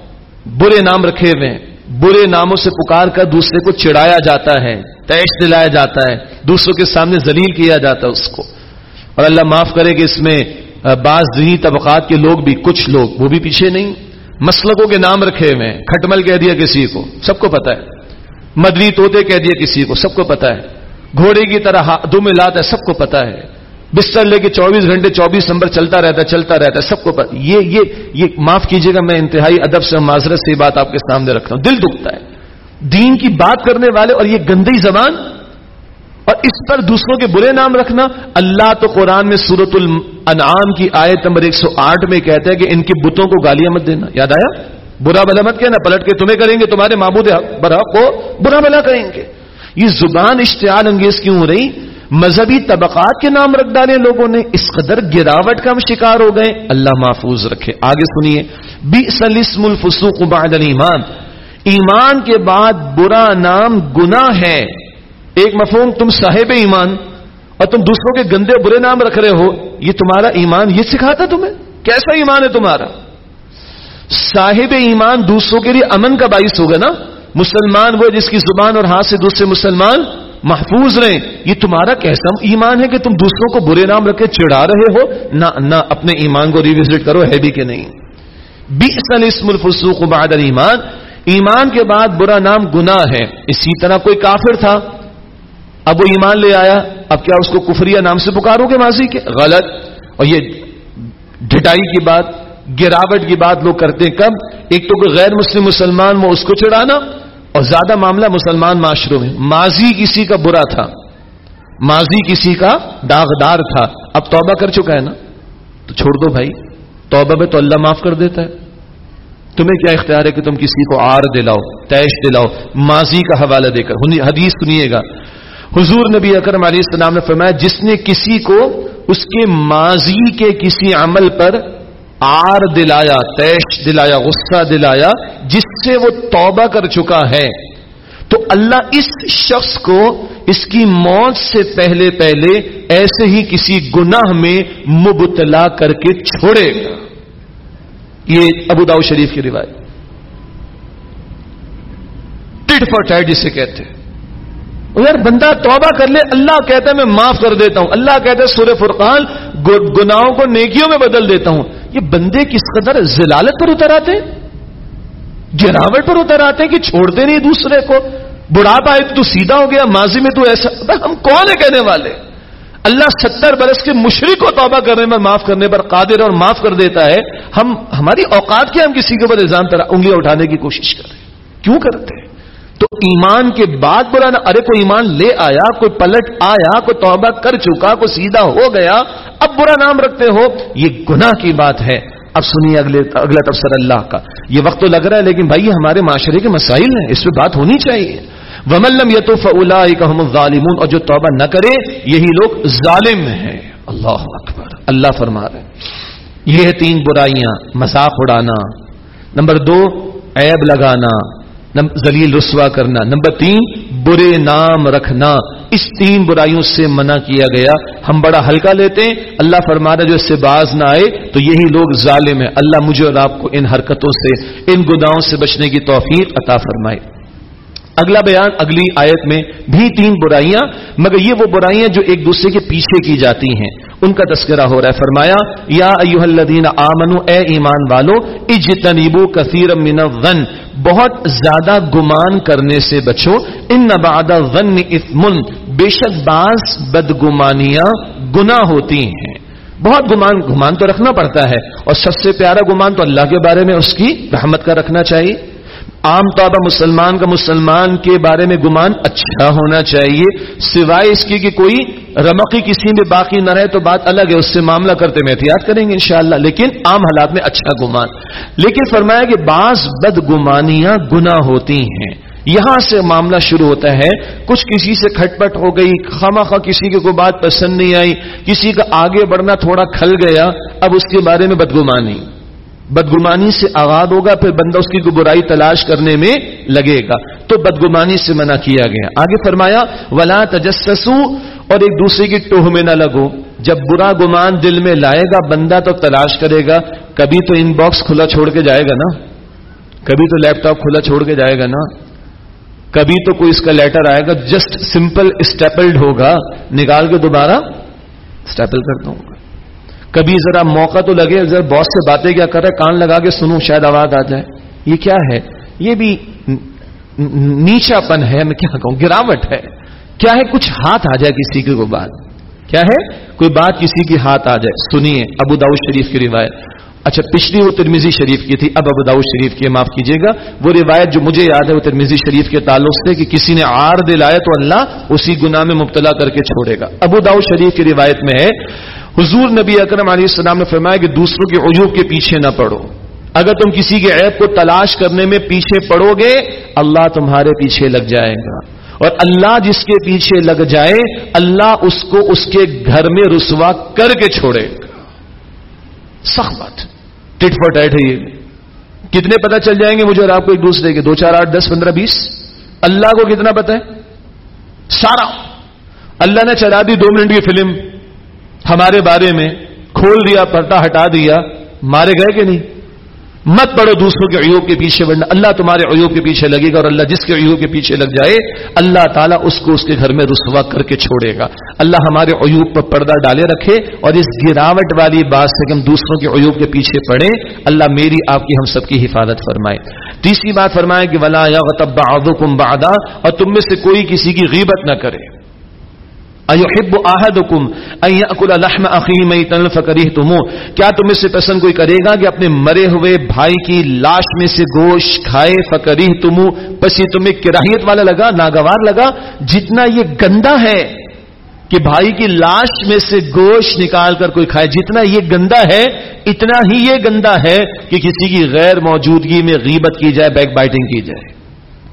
Speaker 2: برے نام رکھے ہوئے برے ناموں سے پکار کر دوسرے کو چڑھایا جاتا ہے، تیش دلایا جاتا ہے، دوسروں کے سامنے ذلیل کیا جاتا ہے اس کو۔ اور اللہ معاف کرے کہ اس میں بعض دینی طبقات کے لوگ بھی، کچھ لوگ، وہ بھی پیچھے نہیں۔ مسلکوں کے نام رکھے ہوئے کھٹمل کہہ دیا کسی کو، سب کو پتا ہے۔ مدری توتے کہہ دیا کسی کو، سب کو پتا ہے۔ گھوڑے کی طرح دم لاتا ہے، سب کو پتا ہے۔ بستر لے کے چوبیس گھنٹے چوبیس نمبر چلتا رہتا ہے، چلتا رہتا ہے، سب کو پتا یہ یہ یہ معاف کیجیے گا، میں انتہائی ادب سے معذرت سے یہ بات آپ کے سامنے رکھتا ہوں۔ دل دکھتا ہے۔ دین کی بات کرنے والے اور یہ گندی زبان، اور اس پر دوسروں کے برے نام رکھنا۔ اللہ تو قرآن میں سورت الانعام کی آیت نمبر ایک سو آٹھ میں کہتا ہے کہ ان کے بتوں کو گالیاں مت دینا۔ یاد آیا؟ برا بلا مت کہنا، پلٹ کے تمہیں کریں گے، تمہارے معبود برحق کو برا بلا کریں گے۔ یہ زبان اشتعال انگیز کیوں ہو رہی؟ مذہبی طبقات کے نام رکھ ڈالے لوگوں نے، اس قدر گراوٹ کا ہم شکار ہو گئے۔ اللہ محفوظ رکھے۔ آگے سنیے۔ بی سلسم الفسوق بعد ایمان ایمان کے بعد برا نام گنا ہے۔ ایک مفہوم، تم صاحب ایمان اور تم دوسروں کے گندے برے نام رکھ رہے ہو۔ یہ تمہارا ایمان، یہ سکھاتا تمہیں؟ کیسا ایمان ہے تمہارا؟ صاحب ایمان دوسروں کے لیے امن کا باعث ہوگا نا؟ مسلمان وہ جس کی زبان اور ہاتھ سے دوسرے مسلمان محفوظ رہیں۔ یہ تمہارا کیسا ایمان ہے کہ تم دوسروں کو برے نام رکھ کے چڑھا رہے ہو؟ نہ نہ اپنے ایمان کو ریوزٹ کرو، ہے بھی کہ نہیں۔ اسم الفسوق بعد ایمان ایمان کے بعد برا نام گنا ہے۔ اسی طرح کوئی کافر تھا۔ اب وہ ایمان لے آیا۔ اب کیا اس کو کفری نام سے پکارو گے ماضی کے؟ غلط۔ اور یہ ڈٹائی کی بات، گراوٹ کی بات لوگ کرتے ہیں۔ کب؟ ایک تو کوئی غیر مسلم مسلمان وہ اس کو چڑھانا۔ اور زیادہ معاملہ مسلمان معاشروں میں۔ ماضی کسی کا برا تھا، ماضی کسی کا داغدار تھا۔ اب توبہ کر چکا ہے نا؟ تو چھوڑ دو بھائی۔ توبہ میں تو اللہ معاف کر دیتا ہے۔ تمہیں کیا اختیار ہے کہ تم کسی کو آر دلاؤ، تیش دلاؤ؟ ماضی کا حوالہ دے کر۔ حدیث سنیے گا۔ حضور نبی اکرم علیہ السلام نے فرمایا، جس نے کسی کو اس کے ماضی کے کسی عمل پر آر دلایا، تیش دلایا، غصہ دلایا، جس سے وہ توبہ کر چکا ہے۔ تو اللہ اس شخص کو اس کی موت سے پہلے پہلے ایسے ہی کسی گناہ میں مبتلا کر کے چھوڑے۔ گا یہ ابو داؤ شریف کی روایت۔ ٹٹ فار ٹائٹ جسے کہتے ہیں۔ یار بندہ توبہ کر لے، اللہ کہتا ہے میں معاف کر دیتا ہوں، اللہ کہتا ہے سورہ فرقان گناہوں کو نیکیوں میں بدل دیتا ہوں۔ یہ بندے کس قدر زلالت پر اتر آتے گراوٹ پر اتر آتے کہ چھوڑتے نہیں دوسرے کو۔ بڑھاپا ہے تو سیدھا ہو گیا، ماضی میں تو ایسا ہم کون ہے کہنے والے؟ اللہ ستر برس کے مشرق کو توبہ کرنے پر معاف کرنے پر قادر اور معاف کر دیتا ہے۔ ہم ہماری اوقات کے ہم کسی کے اوپر الزام انگلیاں اٹھانے کی کوشش کر رہے ہیں؟ کیوں کرتے ہیں؟ تو ایمان کے بعد برا نہ ارے کوئی ایمان لے آیا، کوئی پلٹ آیا، کوئی توبہ کر چکا، کوئی سیدھا ہو گیا، اب برا نام رکھتے ہو، یہ گناہ کی بات ہے۔ اب سنیے اگلے، اگلا تفسر اللہ کا۔ یہ وقت تو لگ رہا ہے، لیکن بھائی ہمارے معاشرے کے مسائل ہیں، اس پہ بات ہونی چاہیے۔ وملم یتوف ظالمون اور جو توبہ نہ کرے، یہی لوگ ظالم ہیں۔ اللہ اکبر۔ اللہ فرما رہے یہ تین برائیاں، مذاق اڑانا۔ نمبر دو، عیب لگانا۔ زلیل رسوا کرنا. نمبر تین، برے نام رکھنا. اس تین برائیوں سے منع کیا گیا. ہم بڑا ہلکا لیتے ہیں. اللہ فرمانا جو اس سے باز نہ آئے تو یہی لوگ ظالم ہیں. اللہ مجھے اور آپ کو ان حرکتوں سے، ان گناہوں سے بچنے کی توفیق عطا فرمائے. اگلا بیان، اگلی آیت میں بھی تین برائیاں، مگر یہ وہ برائیاں جو ایک دوسرے کے پیچھے کی جاتی ہیں. ان کا تذکرہ ہو رہا ہے، فرمایا، یا ایوہ الذین آمنو، اے ایمان والو اجتنیبو کثیر من الظن، بہت زیادہ گمان کرنے سے بچو، ان بعد الظن اثمن بے شک بعض بدگمانیاں گناہ ہوتی ہیں۔ بہت گمان گمان تو رکھنا پڑتا ہے، اور سب سے پیارا گمان تو اللہ کے بارے میں، اس کی رحمت کا رکھنا چاہیے۔ عام طور پر مسلمان کا مسلمان کے بارے میں گمان اچھا ہونا چاہیے، سوائے اس کی کہ کوئی رمقی کسی میں باقی نہ رہے تو بات الگ ہے، اس سے معاملہ کرتے میں احتیاط کریں گے انشاءاللہ، لیکن عام حالات میں اچھا گمان۔ لیکن فرمایا کہ بعض بد گمانیاں گنا ہوتی ہیں۔ یہاں سے معاملہ شروع ہوتا ہے، کچھ کسی سے کھٹ پٹ ہو گئی خواہ خواہ کسی کی کوئی بات پسند نہیں آئی، کسی کا آگے بڑھنا تھوڑا کھل گیا، اب اس کے بارے میں بدگمانی۔ بدگمانی سے آغاز ہوگا، پھر بندہ اس کی برائی تلاش کرنے میں لگے گا۔ تو بدگمانی سے منع کیا گیا۔ آگے فرمایا، ولا تجسسو اور ایک دوسرے کی ٹوہ میں نہ لگو۔ جب برا گمان دل میں لائے گا، بندہ تو تلاش کرے گا۔ کبھی تو ان باکس کھلا چھوڑ کے جائے گا نا؟ کبھی تو لیپ ٹاپ کھلا چھوڑ کے جائے گا نا؟ کبھی تو کوئی اس کا لیٹر آئے گا۔ جسٹ سمپل اسٹیپلڈ ہوگا۔ نکال کے دوبارہ اسٹیپل کرتا ہوں کبھی ذرا موقع تو لگے، ذرا بہت سے باتیں کیا کر رہے کان لگا کے سنوں، شاید آواز آ جائے۔ یہ کیا ہے؟ یہ بھی نیچا پن ہے، میں کیا کہوں؟ گراوٹ ہے۔ کیا ہے؟ کچھ ہاتھ آ جائے کسی کی کوئی بات۔ کیا ہے؟ کوئی بات کسی کی ہاتھ آ جائے۔ سنیے، ابو داؤ شریف کی روایت۔ اچھا پچھلی وہ ترمیزی شریف کی تھی۔ اب ابو داؤ شریف کی، معاف کیجیے گا۔ وہ روایت جو مجھے یاد ہے، وہ ترمیزی شریف کے تعلق سے کہ کسی نے آر دلائے تو اللہ اسی گناہ میں مبتلا کر کے چھوڑے گا۔ ابو داؤ شریف کی روایت میں ہے حضور نبی اکرم علیہ السلام نے فرمایا کہ دوسروں کے عجوب کے پیچھے نہ پڑو۔ اگر تم کسی کے عیب کو تلاش کرنے میں پیچھے پڑو گے، اللہ تمہارے پیچھے لگ جائے گا۔ اور اللہ جس کے پیچھے لگ جائے، اللہ اس کو اس کے گھر میں رسوا کر کے چھوڑے گا۔ سخت بات۔ ٹٹ فور ٹیٹ ہے یہ۔ کتنے پتہ چل جائیں گے مجھے اور آپ کو ایک دوسرے کے۔ دو چار آٹھ دس پندرہ بیس۔ اللہ کو کتنا پتہ ہے؟ سارا۔ اللہ نے چلا دی دو منٹ کی فلم۔ ہمارے بارے میں کھول دیا، پردہ ہٹا دیا، مارے گئے کہ نہیں؟ مت پڑو دوسروں کے عیوب کے پیچھے بڑھنا اللہ تمہارے عیوب کے پیچھے لگے گا اور اللہ جس کے عیوب کے پیچھے لگ جائے، اللہ تعالیٰ اس کو اس کے گھر میں رسوا کر کے چھوڑے گا۔ اللہ ہمارے عیوب پر پردہ ڈالے رکھے اور اس گراوٹ والی بات سے کہ ہم دوسروں کے عیوب کے پیچھے پڑے اللہ میری آپ کی ہم سب کی حفاظت فرمائے۔ تیسری بات فرمائے کہ ولا یا غتب اور تم میں سے کوئی کسی کی غیبت نہ کرے۔ ایحب احدکم ان یاکل لحم اخیہ میتا فکرہتمو کیا تم میں سے پسند کوئی کرے گا کہ اپنے مرے ہوئے بھائی کی لاش میں سے گوشت کھائے فکرہتمو پس یہ تمہیں کراہیت والا لگا، ناگوار لگا، جتنا یہ گندا ہے کہ بھائی کی لاش میں سے گوشت نکال کر کوئی کھائے، جتنا یہ گندا ہے، اتنا ہی یہ گندا ہے کہ کسی کی غیر موجودگی میں غیبت کی جائے، بیک بائٹنگ کی جائے۔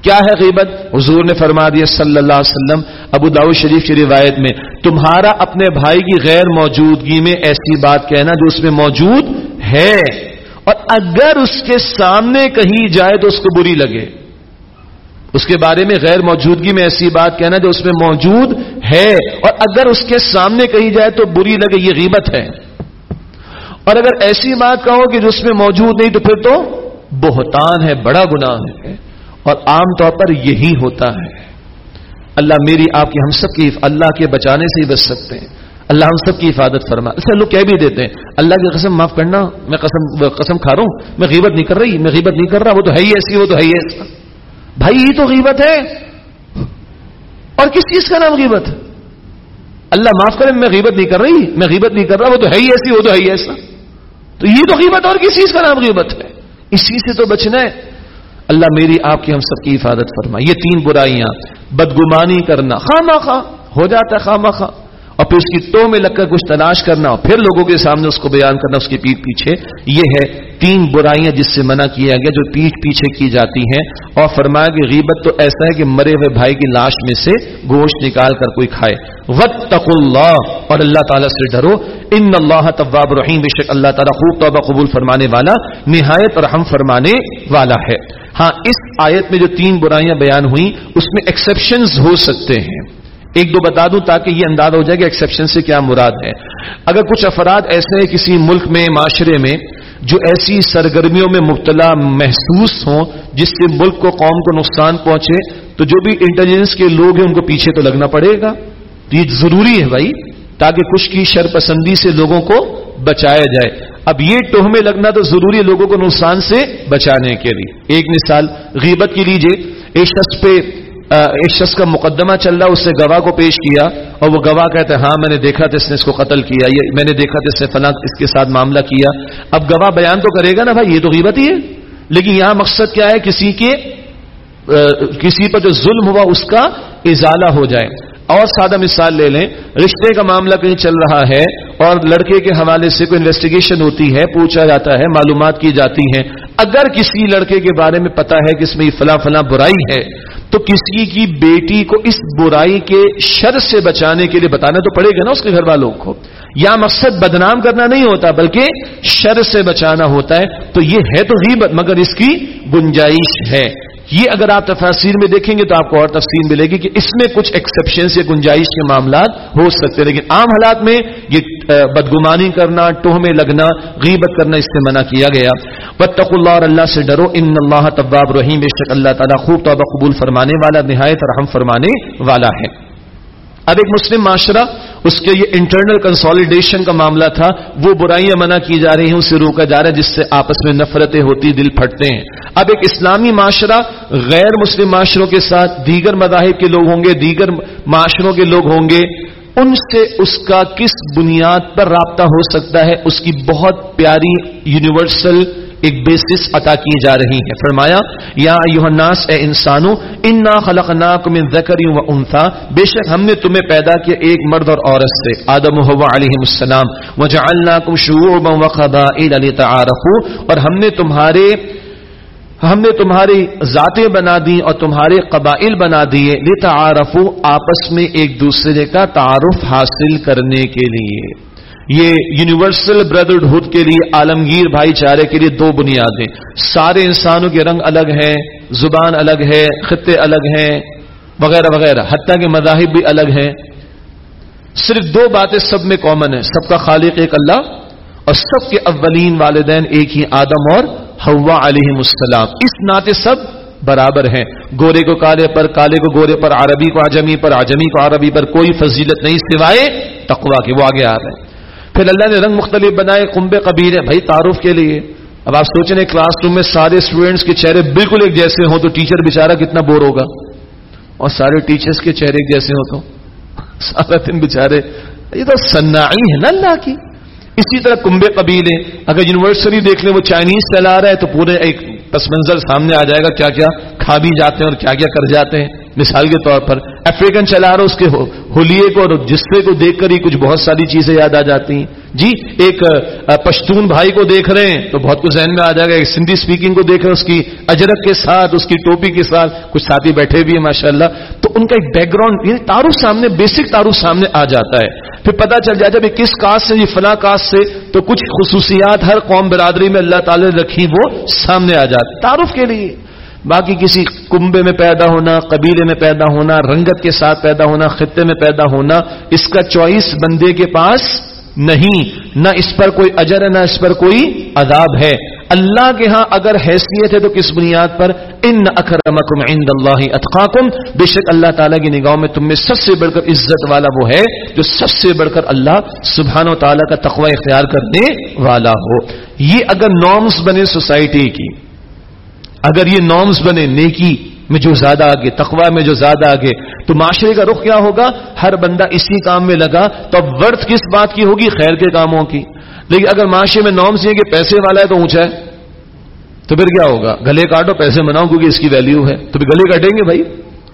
Speaker 2: کیا ہے غیبت؟ حضور نے فرما دیا صلی اللہ علیہ وسلم، ابو داؤ شریف کی روایت میں، تمہارا اپنے بھائی کی غیر موجودگی میں ایسی بات کہنا جو اس میں موجود ہے، اور اگر اس کے سامنے کہیں جائے تو اس کو بری لگے۔ اس کے بارے میں غیر موجودگی میں ایسی بات کہنا جو اس میں موجود ہے، اور اگر اس کے سامنے کہیں جائے تو بری لگے، یہ غیبت ہے۔ اور اگر ایسی بات کہو کہ جو اس میں موجود نہیں تو پھر تو بہتان ہے، بڑا گناہ ہے۔ اور عام طور پر یہی ہوتا ہے۔ اللہ میری آپ کی ہم سب کی اللہ کے بچانے سے ہی بچ سکتے ہیں۔ اللہ ہم سب کی حفاظت فرما۔ ایسے لوگ کہہ بھی دیتے ہیں، اللہ کی قسم معاف کرنا، میں قسم قسم کھا رہا ہوں، میں غیبت نہیں کر رہی، میں غیبت نہیں کر رہا، وہ تو ہے ہی ایسی، وہ تو ہے ہی ایسا بھائی، یہ تو غیبت ہے۔ اور کس چیز کا نام غیبت؟ اللہ معاف کرے، میں غیبت نہیں کر رہی، میں غیبت نہیں کر رہا، وہ تو ہے ہی ایسی، وہ تو ہے ہی ایسا۔ تو یہ تو غیبت اور کس چیز کا نام غیبت ہے؟ اس چیز سے تو بچنا ہے۔ اللہ میری آپ کی ہم سب کی حفاظت فرمائے۔ یہ تین برائیاں، بدگمانی کرنا خواہ خواہ ہو جاتا ہے خواہ خواہ اور پھر اس کی تو میں لگ کر کچھ تلاش کرنا اور پھر لوگوں کے سامنے اس کو بیان کرنا، اس کی پیٹ پیچھے، یہ ہے تین برائیاں جس سے منع کیا گیا جو پیٹ پیچھے کی جاتی ہیں۔ اور فرمایا کہ غیبت تو ایسا ہے کہ مرے ہوئے بھائی کی لاش میں سے گوشت نکال کر کوئی کھائے۔ وط اللہ اور اللہ تعالیٰ سے ڈرو۔ ان اللہ طباب رحیم بے شک اللہ تعالیٰ خوب توبہ قبول فرمانے والا، نہایت اور ہم فرمانے والا ہے۔ ہاں اس آیت میں جو تین برائیاں بیان ہوئی اس میں ایکسپشنز ہو سکتے ہیں۔ ایک دو بتا دوں تاکہ یہ اندازہ ہو جائے کہ ایکسیپشن سے کیا مراد ہے۔ اگر کچھ افراد ایسے ہیں کسی ملک میں، معاشرے میں، جو ایسی سرگرمیوں میں مبتلا محسوس ہوں جس سے ملک کو، قوم کو نقصان پہنچے، تو جو بھی انٹیلیجنس کے لوگ ہیں، ان کو پیچھے تو لگنا پڑے گا۔ تو یہ ضروری ہے بھائی، تاکہ کچھ کی شرپسندی سے لوگوں کو بچایا جائے۔ اب یہ ٹوہمے لگنا تو ضروری ہے لوگوں کو نقصان سے بچانے کے لیے۔ ایک مثال غیبت کی لیجیے ایک شخص پہ ایک شخص کا مقدمہ چل رہا، اس سے گواہ کو پیش کیا اور وہ گواہ کہتے ہیں ہاں میں نے دیکھا تھا، اس نے اس کو قتل کیا، یہ میں نے دیکھا تھا، اس نے فلاں، اس کے ساتھ معاملہ کیا۔ اب گواہ بیان تو کرے گا نا بھائی، یہ تو غیبت ہی ہے۔ لیکن یہاں مقصد کیا ہے؟ کسی کے کسی پر جو ظلم ہوا، اس کا ازالہ ہو جائے۔ اور سادہ مثال لے لیں، رشتے کا معاملہ کہیں چل رہا ہے اور لڑکے کے حوالے سے کوئی انویسٹیگیشن ہوتی ہے، پوچھا جاتا ہے، معلومات کی جاتی ہیں۔ اگر کسی لڑکے کے بارے میں پتا ہے کہ اس میں فلاں فلاں برائی ہے تو کسی کی بیٹی کو اس برائی کے شر سے بچانے کے لیے بتانا تو پڑے گا نا اس کے گھر والوں کو۔ یا مقصد بدنام کرنا نہیں ہوتا، بلکہ شر سے بچانا ہوتا ہے۔ تو یہ ہے تو غیبت، مگر اس کی گنجائش ہے۔ یہ اگر آپ تفاصیر میں دیکھیں گے تو آپ کو اور تفصیل ملے گی کہ اس میں کچھ ایکسپشن یا گنجائش کے معاملات ہو سکتے ہیں۔ لیکن عام حالات میں یہ بدگمانی کرنا ٹوہ میں لگنا، غیبت کرنا اس سے منع کیا گیا۔ بتق اللہ اور اللہ سے ڈرو۔ ان اللہ طباب رحیم بے شک اللہ تعالیٰ خوب توبہ قبول فرمانے والا، نہایت رحم فرمانے والا ہے۔ اب ایک مسلم معاشرہ، اس کے یہ انٹرنل کنسالیڈیشن کا معاملہ تھا۔ وہ برائیاں منع کی جا رہی ہیں اسے روکا جا رہا ہے، جس سے آپس میں نفرتیں ہوتی، دل پھٹتے ہیں۔ اب ایک اسلامی معاشرہ غیر مسلم معاشروں کے ساتھ دیگر مذاہب کے لوگ ہوں گے، دیگر معاشروں کے لوگ ہوں گے، ان سے اس کا کس بنیاد پر رابطہ ہو سکتا ہے؟ اس کی بہت پیاری یونیورسل ایک بیسس عطا کی جا رہی ہے فرمایا، یا الناس، اے انسانو، انا خلقناکم من ذکر و انثى بے شک ہم نے تمہیں پیدا کیا ایک مرد اور عورت سے۔ آدم و حوا علیہ السلام۔ وجعلناکم شعوبا وقبائل لتعارفوا۔ اور ہم نے تمہارے ہم نے تمہاری ذاتیں بنا دی اور تمہارے قبائل بنا دیے۔ لتعارفوا آپس میں ایک دوسرے کا تعارف حاصل کرنے کے لیے۔ یہ یونیورسل بردرہڈ کے لیے عالمگیر بھائی چارے کے لیے دو بنیادیں۔ سارے انسانوں کے رنگ الگ ہیں، زبان الگ ہے، خطے الگ ہیں، وغیرہ وغیرہ۔ حتیٰ کے مذاہب بھی الگ ہیں۔ صرف دو باتیں سب میں کامن ہیں۔ سب کا خالق ایک اللہ اور سب کے اولین والدین ایک ہی آدم اور ہوا علیہ السلام۔ اس ناطے سب برابر ہیں۔ گورے کو کالے پر، کالے کو گورے پر، عربی کو آجمی پر آجمی کو عربی پر کوئی فضیلت نہیں سوائے تقوا کے، وہ آگے آ رہے ہیں۔ پھر اللہ نے رنگ مختلف بنائے کمبے قبیلے، بھائی تعارف کے لیے۔ اب آپ سوچیں کلاس روم میں سارے اسٹوڈینٹس کے چہرے بالکل ایک جیسے ہوں تو ٹیچر بےچارا کتنا بور ہوگا؟ اور سارے ٹیچرس کے چہرے ایک جیسے ہوں تو؟ سارا دن بےچارے یہ تو سنائی ہے نا اللہ کی۔ اسی طرح کمبے قبیلے، اگر یونیورسری دیکھ لیں وہ چائنیز چلا رہا ہے تو پورے ایک پس منظر سامنے آ جائے گا، کیا کیا کھا بھی جاتے ہیں اور کیا کیا کر جاتے ہیں۔ مثال کے طور پر، افریقن چلا رہا اس کے ہولیے کو اور جسے کو دیکھ کر ہی کچھ بہت ساری چیزیں یاد آ جاتی ہیں۔ جی ایک پشتون بھائی کو دیکھ رہے ہیں، تو بہت کچھ ذہن میں آ جائے گا، ایک سندھی اسپیکنگ کو دیکھ رہے ہیں، اس کی اجرت کے ساتھ، اس کی ٹوپی کے ساتھ، کچھ ساتھی بیٹھے بھی ہیں ماشاء اللہ تو ان کا ایک بیک گراؤنڈ یعنی تعارف سامنے بیسک تعارف سامنے آ جاتا ہے۔ پھر پتا چل جاتا ہے کس کاسٹ سے، یہ فلاں کاسٹ سے، تو کچھ خصوصیات ہر قوم برادری میں اللہ تعالی نے رکھی، وہ سامنے آ جاتی تعارف کے لیے۔ باقی کسی کنبے میں پیدا ہونا، قبیلے میں پیدا ہونا، رنگت کے ساتھ پیدا ہونا، خطے میں پیدا ہونا، اس کا چوائس بندے کے پاس نہیں، نہ اس پر کوئی اجر ہے، نہ اس پر کوئی عذاب ہے۔ اللہ کے ہاں اگر حیثیت ہے تو کس بنیاد پر؟ ان اکرمکم عند اللہ اتقاکم۔ بے شک اللہ تعالیٰ کی نگاہوں میں تم میں سب سے بڑھ کر عزت والا وہ ہے جو سب سے بڑھ کر اللہ سبحانہ و تعالیٰ کا تقوی اختیار کرنے والا ہو۔ یہ اگر نارمز بنے سوسائٹی کی، اگر یہ نارمز بنے نیکی میں جو زیادہ آگے تقوا میں جو زیادہ آگے، تو معاشرے کا رخ کیا ہوگا؟ ہر بندہ اسی کام میں لگا، تو اب ورتھ کس بات کی ہوگی؟ خیر کے کاموں کی۔ لیکن اگر معاشرے میں نارمز یہ کہ پیسے والا ہے تو اونچا ہے۔ تو پھر کیا ہوگا؟ گلے کاٹو، پیسے مناؤ کیونکہ اس کی ویلیو ہے۔ تو پھر گلے کاٹیں گے بھائی؟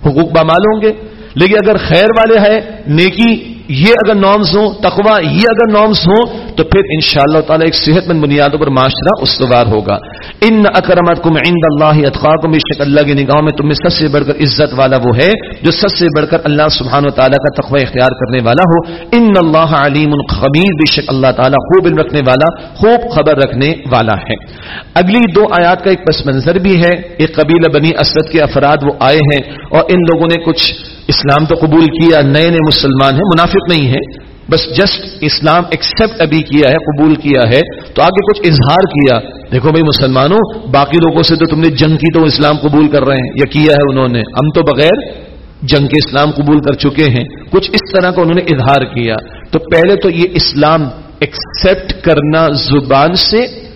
Speaker 2: حقوق بامال ہوں گے۔ لیکن اگر خیر والے ہے نیکی یہ اگر نارمز ہوں تقوا یہ اگر نارمز ہوں، تو پھر ان شاء اللہ تعالیٰ ایک صحت مند بنیادوں پر معاشرہ استوار ہوگا۔ ان اکرمت کم عند اللہ اطخاق بے شک اللہ کی نگاہوں میں تمہیں سب سے بڑھ کر عزت والا وہ ہے، جو سب سے بڑھ کر اللہ سبحان و تعالیٰ کا تقوی اختیار کرنے والا ہو۔ ان اللہ علیم الخبیر بے شک اللہ تعالیٰ خوب علم رکھنے والا، خوب خبر رکھنے والا ہے۔ اگلی دو آیات کا ایک پس منظر بھی ہے۔ ایک قبیلہ بنی اسد کے افراد وہ آئے ہیں اور ان لوگوں نے کچھ اسلام تو قبول کیا، نئے نئے مسلمان ہیں، منافق نہیں ہے بس جسٹ اسلام ایکسپٹ ابھی کیا ہے، قبول کیا ہے، تو آگے کچھ اظہار کیا۔ دیکھو بھائی مسلمانوں، باقی لوگوں سے تو تم نے جنگ کی تو اسلام قبول کر رہے ہیں، یا کیا ہے انہوں نے۔ ہم تو بغیر جنگ کے اسلام قبول کر چکے ہیں۔ کچھ اس طرح کا انہوں نے اظہار کیا۔ تو پہلے تو یہ اسلام ایکسپٹ کرنا زبان سے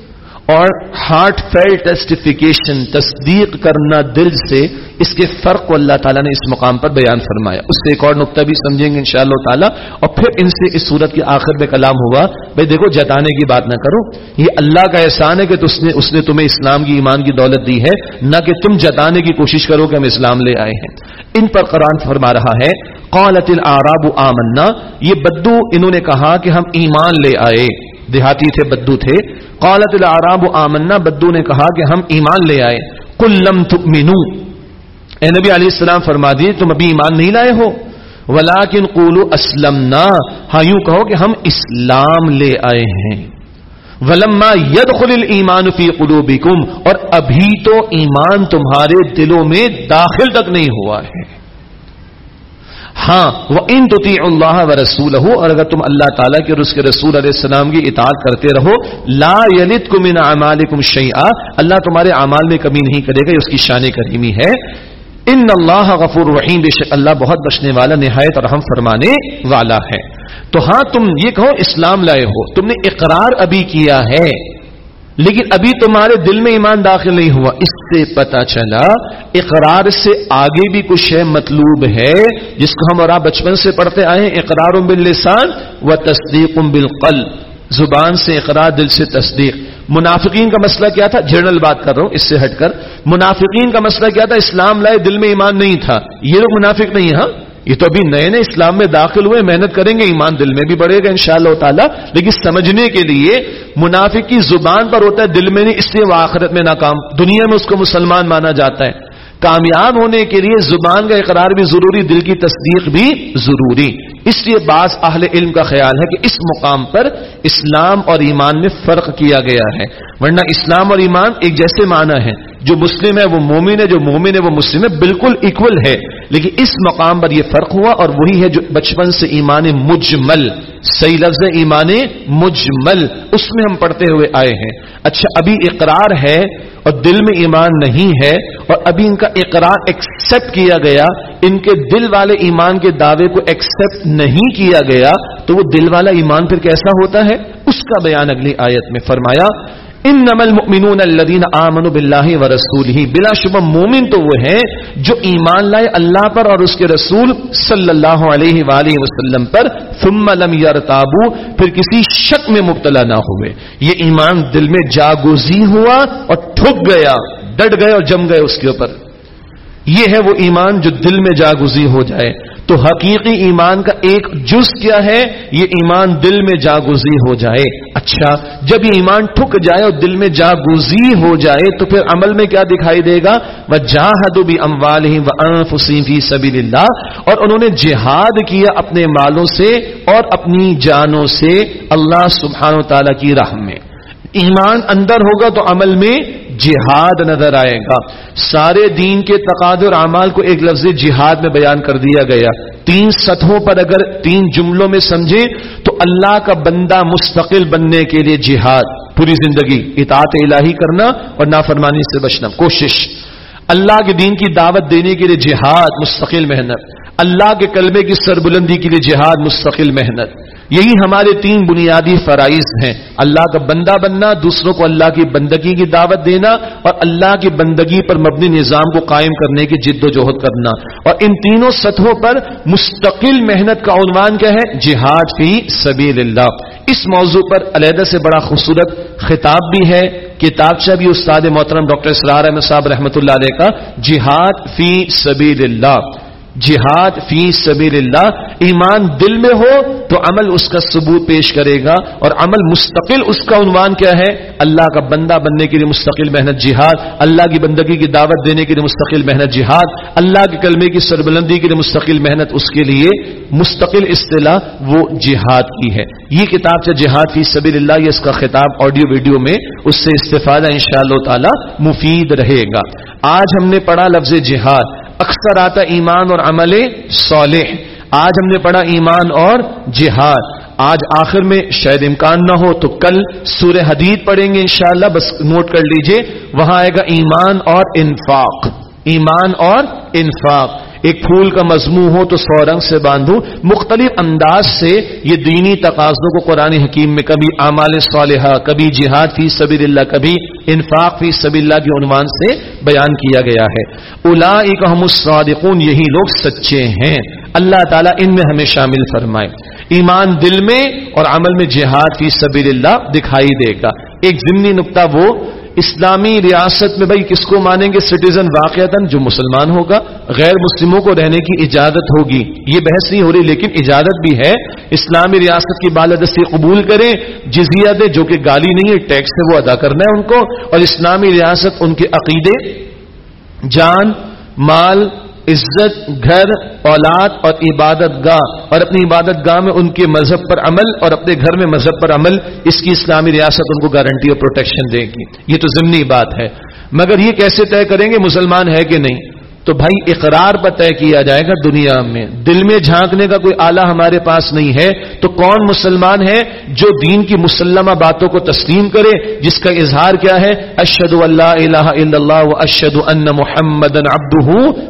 Speaker 2: اور ہارٹ فیل ٹیسٹیفیکیشن تصدیق کرنا دل سے اس کے فرق کو اللہ تعالیٰ نے اس مقام پر بیان فرمایا۔ اس سے ایک اور نقطہ بھی سمجھیں گے انشاءاللہ تعالیٰ۔ اور پھر ان سے اس صورت کے آخر میں کلام ہوا۔ بھائی دیکھو، جتانے کی بات نہ کرو۔ یہ اللہ کا احسان ہے کہ اس نے اس نے تمہیں اسلام کی ایمان کی دولت دی ہے۔ نہ کہ تم جتانے کی کوشش کرو کہ ہم اسلام لے آئے ہیں۔ ان پر قرآن فرما رہا ہے، قالت العراب آمنا۔ یہ بدو، انہوں نے کہا کہ ہم ایمان لے آئے۔ دیہاتی تھے، بدو تھے۔ قالت العراب آمنا، بدو نے کہا کہ ہم ایمان لے آئے۔ کل لم تؤمنو اے نبی علیہ السلام، فرما دیے، تم ابھی ایمان نہیں لائے ہو۔ ولیکن قولو اسلمنا۔ ہاں یوں کہو کہ ہم اسلام لے آئے ہیں۔ ولما يدخل الايمان في قلوبكم اور ابھی تو ایمان تمہارے دلوں میں داخل تک نہیں ہوا ہے۔ ہاں وہ ان تو اللہ و رسول ہو اور اگر تم اللہ تعالیٰ کے اور اس کے رسول علیہ السلام کی اطاعت کرتے رہو، لا یلت کم ان امال کم اللہ تمہارے اعمال میں کمی نہیں کرے گا اس کی شان کریمی ہے۔ ان اللہ غفور رحیم، بے شک اللہ بہت بچنے والا، نہایت اور ہم فرمانے والا ہے۔ تو ہاں تم یہ کہو، اسلام لائے ہو، تم نے اقرار ابھی کیا ہے۔ لیکن ابھی تمہارے دل میں ایمان داخل نہیں ہوا۔ اس سے پتا چلا، اقرار سے آگے بھی کچھ ہے، مطلوب ہے، جس کو ہم اور آپ بچپن سے پڑھتے آئے ہیں، اقرار باللسان و تصدیق بالقلب۔ زبان سے اقرار، دل سے تصدیق۔ منافقین کا مسئلہ کیا تھا؟ جنرل بات کر رہا ہوں، اس سے ہٹ کر۔ منافقین کا مسئلہ کیا تھا؟ اسلام لائے دل میں ایمان نہیں تھا۔ یہ لوگ منافق نہیں ہاں؟ یہ تو ابھی نئے نئے اسلام میں داخل ہوئے، محنت کریں گے، ایمان دل میں بھی بڑھے گا انشاءاللہ شاء اللہ تعالیٰ۔ لیکن سمجھنے کے لیے منافق کی زبان پر ہوتا ہے، دل میں نہیں، اس لیے وہ آخرت میں ناکام۔ دنیا میں اس کو مسلمان مانا جاتا ہے۔ کامیاب ہونے کے لیے زبان کا اقرار بھی ضروری، دل کی تصدیق بھی ضروری۔ اس لیے بعض اہل علم کا خیال ہے کہ اس مقام پر اسلام اور ایمان میں فرق کیا گیا ہے۔ ورنہ اسلام اور ایمان ایک جیسے معنی ہے جو مسلم ہے وہ مومن ہے، جو مومن ہے وہ مسلم ہے، بالکل اکول ہے۔ لیکن اس مقام پر یہ فرق ہوا اور وہی ہے جو بچپن سے ایمان مجمل، صحیح لفظ ایمان مجمل۔ اس میں ہم پڑھتے ہوئے آئے ہیں۔ اچھا ابھی اقرار ہے اور دل میں ایمان نہیں ہے اور ابھی ان کا اقرار ایکسپٹ کیا گیا۔ ان کے دل والے ایمان کے دعوے کو ایکسپٹ نہیں کیا گیا تو وہ دل والا ایمان پھر کیسا ہوتا ہے؟ اس کا بیان اگلی آیت میں فرمایا ان نمل ممنون الدین آمن بلّہ و رسول ہی بلا شبہ مومن تو وہ ہیں جو ایمان لائے اللہ پر اور اس کے رسول صلی اللہ علیہ وآلہ وسلم پر ثم لم یرتابو پھر کسی شک میں مبتلا نہ ہوئے۔ یہ ایمان دل میں جاگوزی ہوا اور ٹھک گیا، ڈٹ گئے اور جم گئے اس کے اوپر۔ یہ ہے وہ ایمان جو دل میں جاگزی ہو جائے۔ تو حقیقی ایمان کا ایک جز کیا ہے؟ یہ ایمان دل میں جاگزی ہو جائے۔ اچھا جب یہ ایمان ٹھک جائے اور دل میں جاگزی ہو جائے، تو پھر عمل میں کیا دکھائی دے گا؟ وہ جاہد بھی اموال ہی فی سبیل اللہ اور انہوں نے جہاد کیا اپنے مالوں سے اور اپنی جانوں سے اللہ سبحانہ و تعالی کی راہ میں۔ ایمان اندر ہوگا تو عمل میں جہاد نظر آئے گا۔ سارے دین کے تقادر اعمال کو ایک لفظ جہاد میں بیان کر دیا گیا۔ تین سطحوں پر اگر تین جملوں میں سمجھے تو اللہ کا بندہ مستقل بننے کے لیے جہاد، پوری زندگی، اطاعت الہی کرنا اور نافرمانی سے بچنا۔ کوشش۔ اللہ کے دین کی دعوت دینے کے لیے جہاد مستقل محنت، اللہ کے کلمے کی سربلندی کے لیے جہاد مستقل محنت۔ یہی ہمارے تین بنیادی فرائض ہیں۔ اللہ کا بندہ بننا، دوسروں کو اللہ کی بندگی کی دعوت دینا اور اللہ کی بندگی پر مبنی نظام کو قائم کرنے کی جد و جہد کرنا۔ اور ان تینوں سطحوں پر مستقل محنت کا عنوان کیا ہے؟ جہاد فی سبیل اللہ۔ اس موضوع پر علیحدہ سے بڑا خوبصورت خطاب بھی ہے۔ کتابچہ بھی استاد محترم ڈاکٹر اسرار احمد صاحب رحمۃ اللہ علیہ کا جہاد فی سبیل اللہ۔ جہاد فی سبیل اللہ ایمان دل میں ہو تو عمل اس کا ثبوت پیش کرے گا اور عمل مستقل اس کا عنوان کیا ہے؟ اللہ کا بندہ بننے کے لیے مستقل محنت جہاد، اللہ کی بندگی کی دعوت دینے کے لیے مستقل محنت جہاد، اللہ کے کلمے کی سربلندی کے لیے مستقل محنت اس کے لیے مستقل اصطلاح وہ جہاد کی ہے۔ یہ کتاب سے جہاد فی سبیل اللہ یہ اس کا خطاب آڈیو ویڈیو میں اس سے استفادہ ان شاء اللہ تعالی مفید رہے گا۔ آج ہم نے پڑھا لفظ جہاد۔ اکثر آتا ایمان اور عمل صالح۔ آج ہم نے پڑھا ایمان اور جہاد۔ آج آخر میں شاید امکان نہ ہو تو کل سورہ حدید پڑھیں گے انشاءاللہ۔ بس نوٹ کر لیجیے، وہاں آئے گا ایمان اور انفاق۔ ایمان اور انفاق۔ ایک پھول کا مضمون ہو تو سو رنگ سے باندھو مختلف انداز سے یہ دینی تقاضوں کو قرآن حکیم میں کبھی اعمال صالحہ، کبھی جہاد فی سبیل اللہ کبھی انفاق فی سبیل اللہ کے عنوان سے بیان کیا گیا ہے۔ الا الصادقون، یہی لوگ سچے ہیں۔ اللہ تعالیٰ ان میں ہمیں شامل فرمائے۔ ایمان دل میں اور عمل میں جہاد فی سبیل اللہ دکھائی دے گا۔ ایک ضمنی نقطہ وہ، اسلامی ریاست میں بھائی کس کو مانیں گے؟ سٹیزن واقع جو مسلمان ہوگا، غیر مسلموں کو رہنے کی اجازت ہوگی۔ یہ بحث نہیں ہو رہی، لیکن اجازت بھی ہے۔ اسلامی ریاست کی بالادستی قبول کریں۔ جزیہ دے جو کہ گالی نہیں ہے، ٹیکس سے وہ ادا کرنا ہے ان کو۔ اور اسلامی ریاست ان کے عقیدے، جان، مال عزت، گھر، اولاد اور عبادت گاہ اور اپنی عبادت گاہ میں ان کے مذہب پر عمل اور اپنے گھر میں مذہب پر عمل، اس کی اسلامی ریاست ان کو گارنٹی اور پروٹیکشن دے گی۔ یہ تو ضمنی بات ہے۔ مگر یہ کیسے طے کریں گے مسلمان ہے کہ نہیں؟ تو بھائی اقرار پر طے کیا جائے گا دنیا میں۔ دل میں جھانکنے کا کوئی آلہ ہمارے پاس نہیں ہے، تو کون مسلمان ہے جو دین کی مسلمہ باتوں کو تسلیم کرے؟ جس کا اظہار کیا ہے اشد اللہ الہ الا اللہ و اشد ان محمد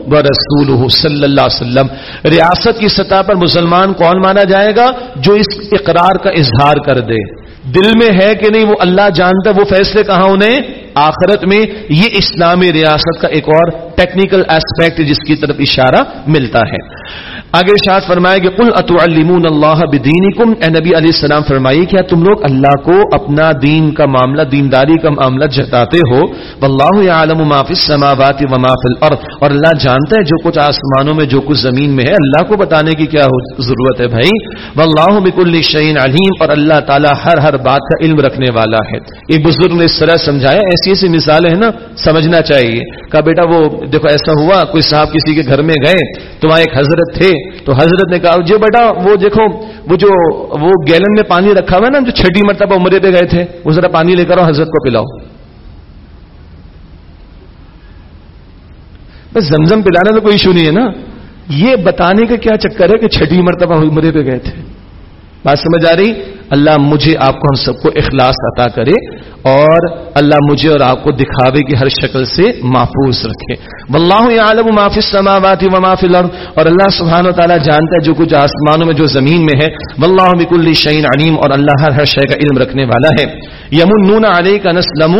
Speaker 2: و رسول صلی اللہ علیہ وسلم۔ ریاست کی سطح پر مسلمان کون مانا جائے گا؟ جو اس اقرار کا اظہار کر دے۔ دل میں ہے کہ نہیں وہ اللہ جانتا وہ فیصلے کہاں انہیں؟ آخرت میں۔ یہ اسلامی ریاست کا ایک اور ٹیکنیکل ایسپیکٹ جس کی طرف اشارہ ملتا ہے۔ آگے شاد فرمائے کہ کل اتو اللہ بدین اے نبی علیہ السلام فرمائی کیا تم لوگ اللہ کو اپنا دین کا معاملہ، دینداری کا معاملہ جتاتے ہو، واللہ عالم معافی سماوات و معاف الارض۔ اور اللہ جانتا ہے جو کچھ آسمانوں میں، جو کچھ زمین میں ہے، اللہ کو بتانے کی کیا ضرورت ہے بھائی؟ واللہ بکل شعین علیم۔ اور اللہ تعالیٰ ہر ہر بات کا علم رکھنے والا ہے۔ ایک بزرگ نے اس طرح سمجھایا، ایسی ایسی مثالیں ہیں نا، سمجھنا چاہیے۔ کہا بیٹا وہ، دیکھو ایسا ہوا، کوئی صاحب کسی کے گھر میں گئے، تو وہاں ایک حضرت تھے تو حضرت نے کہا جو بیٹا، وہ دیکھو، وہ جو، وہ گیلن میں پانی رکھا ہوا ہے نا، جو چھٹی مرتبہ عمرے پہ گئے تھے، وہ ذرا پانی لے کر آؤ، حضرت کو پلاؤ. بس زمزم پلانا تو کوئی ایشو نہیں ہے نا۔ یہ بتانے کا کیا چکر ہے کہ چھٹی مرتبہ عمرے پہ گئے تھے؟ بات سمجھ آ رہی؟ اللہ مجھے آپ کو ہم سب کو اخلاص عطا کرے اور اللہ مجھے اور آپ کو دکھاوے کی ہر شکل سے محفوظ رکھے۔ واللہ عالم معافی السماوات و معافی الارض۔ اور اللہ سبحانہ و تعالی جانتا ہے جو کچھ آسمانوں میں جو زمین میں ہے۔ واللہ بكل شيء علیم۔ اور اللہ ہر ہر شے کا علم رکھنے والا ہے۔ یمنون علیک نسلم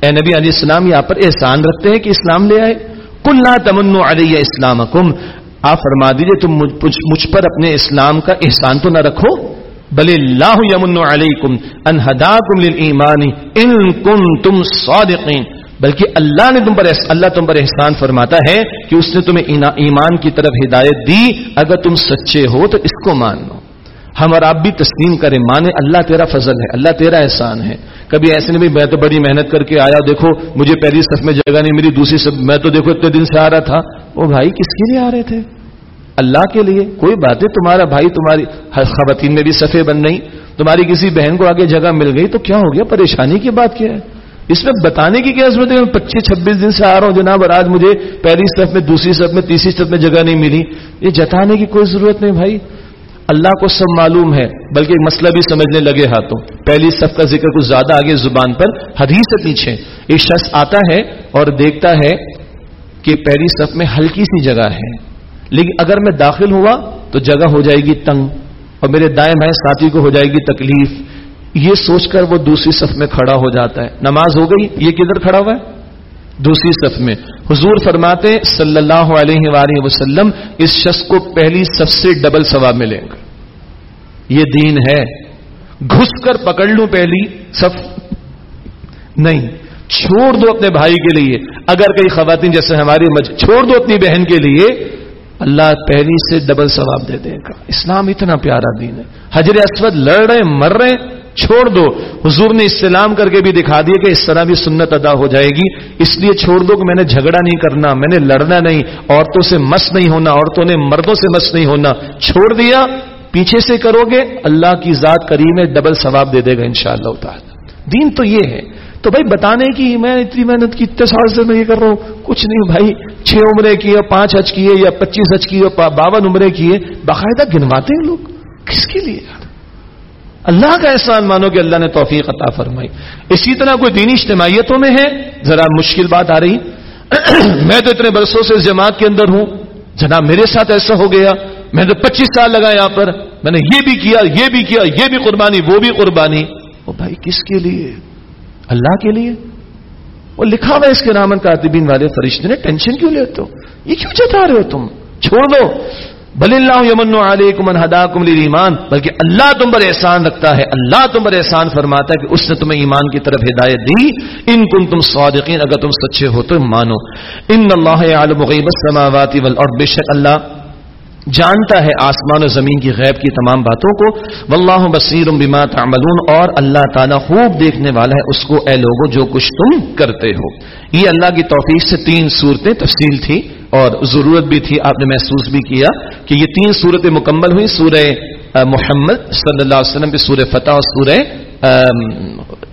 Speaker 2: اے نبی علیہ السلام، یہاں پر احسان رکھتے ہیں کہ اسلام لے آئے۔ کل لا تمنوا علی اسلامکم۔ آپ فرما دیجیے، تم مجھ پر اپنے اسلام کا احسان تو نہ رکھو۔ بل اللہ یمن علیکم ان ہداکم للایمان ان کنتم صادقین بلکہ اللہ نے تم پر اللہ تم پر احسان فرماتا ہے کہ اس نے تمہیں ایمان کی طرف ہدایت دی اگر تم سچے ہو تو اس کو مان لو۔ ہم اور آپ بھی تسلیم کریں، مانے اللہ تیرا فضل ہے، اللہ تیرا احسان ہے۔ کبھی ایسے نہیں میں تو بڑی محنت کر کے آیا، دیکھو، مجھے پہلی صف میں جگہ نہیں میری دوسری صف میں تو دیکھو اتنے دن سے آ رہا تھا۔ وہ بھائی، کس کے لیے آ رہے تھے؟ اللہ کے لیے کوئی بات ہے تمہارا بھائی، تمہاری خواتین میں بھی صفے بن نہیں، تمہاری کسی بہن کو آگے جگہ مل گئی تو کیا ہو گیا؟ پریشانی کی بات کیا ہے؟ اس میں بتانے کی کیا ضرورت ہے؟ میں پچیس، چھبیس دن سے آ رہا ہوں جناب اور آج مجھے پہلی صف میں، دوسری صف میں، تیسری صف میں جگہ نہیں ملی۔ یہ جتانے کی کوئی ضرورت نہیں بھائی۔ اللہ کو سب معلوم ہے، بلکہ مسئلہ بھی سمجھنے لگے ہاتھوں۔ پہلی صف کا ذکر کچھ زیادہ آگے زبان پر، حدیث سے پیچھے۔ ایک شخص آتا ہے اور دیکھتا ہے کہ پہلی صف میں ہلکی سی جگہ ہے۔ لیکن اگر میں داخل ہوا تو جگہ ہو جائے گی تنگ اور میرے دائیں بھائی ساتھی کو ہو جائے گی تکلیف۔ یہ سوچ کر وہ دوسری صف میں کھڑا ہو جاتا ہے۔ نماز ہو گئی، یہ کدھر کھڑا ہوا ہے؟ دوسری صف میں۔ حضور فرماتے، صلی اللہ علیہ وآلہ وسلم، اس شخص کو پہلی صف سے ڈبل ثواب ملے گا۔ یہ دین ہے۔ گھس کر پکڑ لوں پہلی صف۔ نہیں، چھوڑ دو اپنے بھائی کے لیے۔ اگر کئی خواتین جیسے ہماری مج... چھوڑ دو اپنی بہن کے لیے اللہ پہلی سے ڈبل ثواب دے دے گا۔ اسلام اتنا پیارا دین ہے۔ حجر اسود لڑ رہے، مر رہے، چھوڑ دو۔ حضور نے استعلام کر کے بھی دکھا دیا کہ اس طرح بھی سنت ادا ہو جائے گی۔ اس لیے چھوڑ دو کہ میں نے جھگڑا نہیں کرنا، میں نے لڑنا نہیں، عورتوں سے مس نہیں ہونا، عورتوں نے مردوں سے مس نہیں ہونا۔ چھوڑ دیا، پیچھے سے کرو گے، اللہ کی ذات کریم ڈبل ثواب دے دے گا ان شاء اللہ دین تو یہ ہے۔ تو بھائی بتانے کی میں اتنی محنت کی، اتنے سال سے میں یہ کر رہا ہوں۔ کچھ نہیں بھائی، چھ عمرے کیے، پانچ حج کیے یا پچیس حج کیے باون عمرے کیے۔ باقاعدہ گنواتے ہیں لوگ۔ کس کے لیے؟ اللہ کا احسان مانو کہ اللہ نے توفیق عطا فرمائی۔ اسی طرح کوئی دینی اجتماعیتوں میں ہے؟ ذرا مشکل بات آ رہی۔ میں تو اتنے برسوں سے اس جماعت کے اندر ہوں۔ جناب، میرے ساتھ ایسا ہو گیا۔ میں تو پچیس سال لگا یہاں پر۔ میں نے یہ بھی کیا، یہ بھی کیا، یہ بھی قربانی، وہ بھی قربانی۔ وہ بھائی کس کے لیے؟ اللہ کے لیے؟ وہ لکھا ہوا اس کے نامن کاتبین والے فرشتے نے، ٹینشن کیوں لیتے ہو؟ یہ کیوں جتا رہے ہو تم؟ چھوڑ دو۔ بل اللہ یمن علیکم ہدا کم ایمان بلکہ اللہ تم پر احسان رکھتا ہے۔ اللہ تم پر احسان فرماتا ہے کہ اس نے تمہیں ایمان کی طرف ہدایت دی۔ ان کن تم صادقین، اگر تم سچے ہو تو مانو۔ ان اللہ عالم غیب السماوات والارض، بے شک اللہ جانتا ہے آسمان و زمین کی غیب کی تمام باتوں کو۔ واللہ بصیر بما تعملون اور اللہ تعالیٰ خوب دیکھنے والا ہے اس کو، اے لوگوں جو کچھ تم کرتے ہو۔ یہ اللہ کی توفیق سے تین صورتیں تفصیل تھی اور ضرورت بھی تھی، آپ نے محسوس بھی کیا کہ یہ تین صورتیں مکمل ہوئی سورہ محمد صلی اللہ علیہ وسلم کی سورہ فتح اور سورہ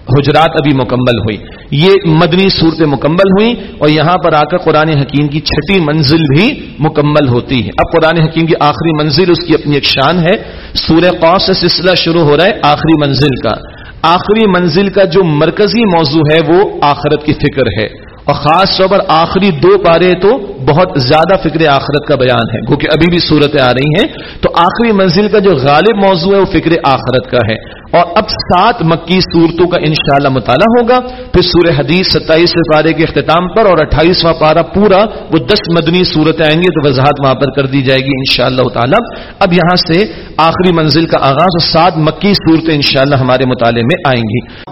Speaker 2: حجرات ابھی مکمل ہوئی۔ یہ مدنی صورت مکمل ہوئی اور یہاں پر آ کر قرآن حکیم کی چھٹی منزل بھی مکمل ہوتی ہے۔ اب قرآن حکیم کی آخری منزل، اس کی اپنی ایک شان ہے۔ سورہ قوس سے سلسلہ شروع ہو رہا ہے آخری منزل کا۔ آخری منزل کا جو مرکزی موضوع ہے، وہ آخرت کی فکر ہے۔ اور خاص طور پر آخری دو پارے تو بہت زیادہ فکر آخرت کا بیان ہے۔ کیونکہ ابھی بھی صورتیں آ رہی ہیں، تو آخری منزل کا جو غالب موضوع ہے، وہ فکر آخرت کا ہے۔ اور اب سات مکی صورتوں کا انشاءاللہ مطالعہ ہوگا۔ پھر سورہ حدیث ستائیس پارے کے اختتام پر اور اٹھائیسواں پارا پورا، وہ دس مدنی صورتیں آئیں گی تو وضاحت وہاں پر کر دی جائے گی انشاءاللہ تعالی۔ اب یہاں سے آخری منزل کا آغاز اور سات مکی صورتیں انشاءاللہ ہمارے مطالعے میں آئیں گی۔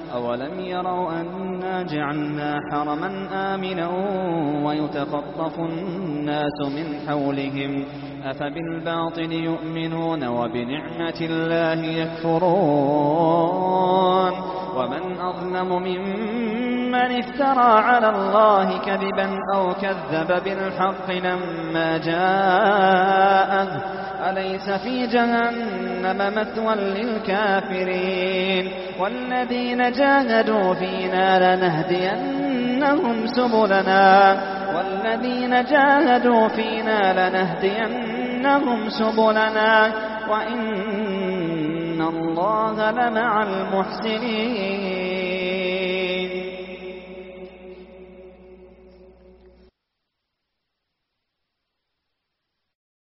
Speaker 1: أولم يروا أنا جعلنا حرما آمنا ويتخطف الناس من حولهم أفبالباطل يؤمنون وبنعمة الله يكفرون ومن أظلم ممن افترى على الله كذبا أو كذب بالحق لما جاءه أليس في جهنم مثوى للكافرين والذين جاهدوا فينا لنهدينهم سبلنا. والذين جاهدوا فينا لنهدينهم سبلنا. وإن الله لمع المحسنين.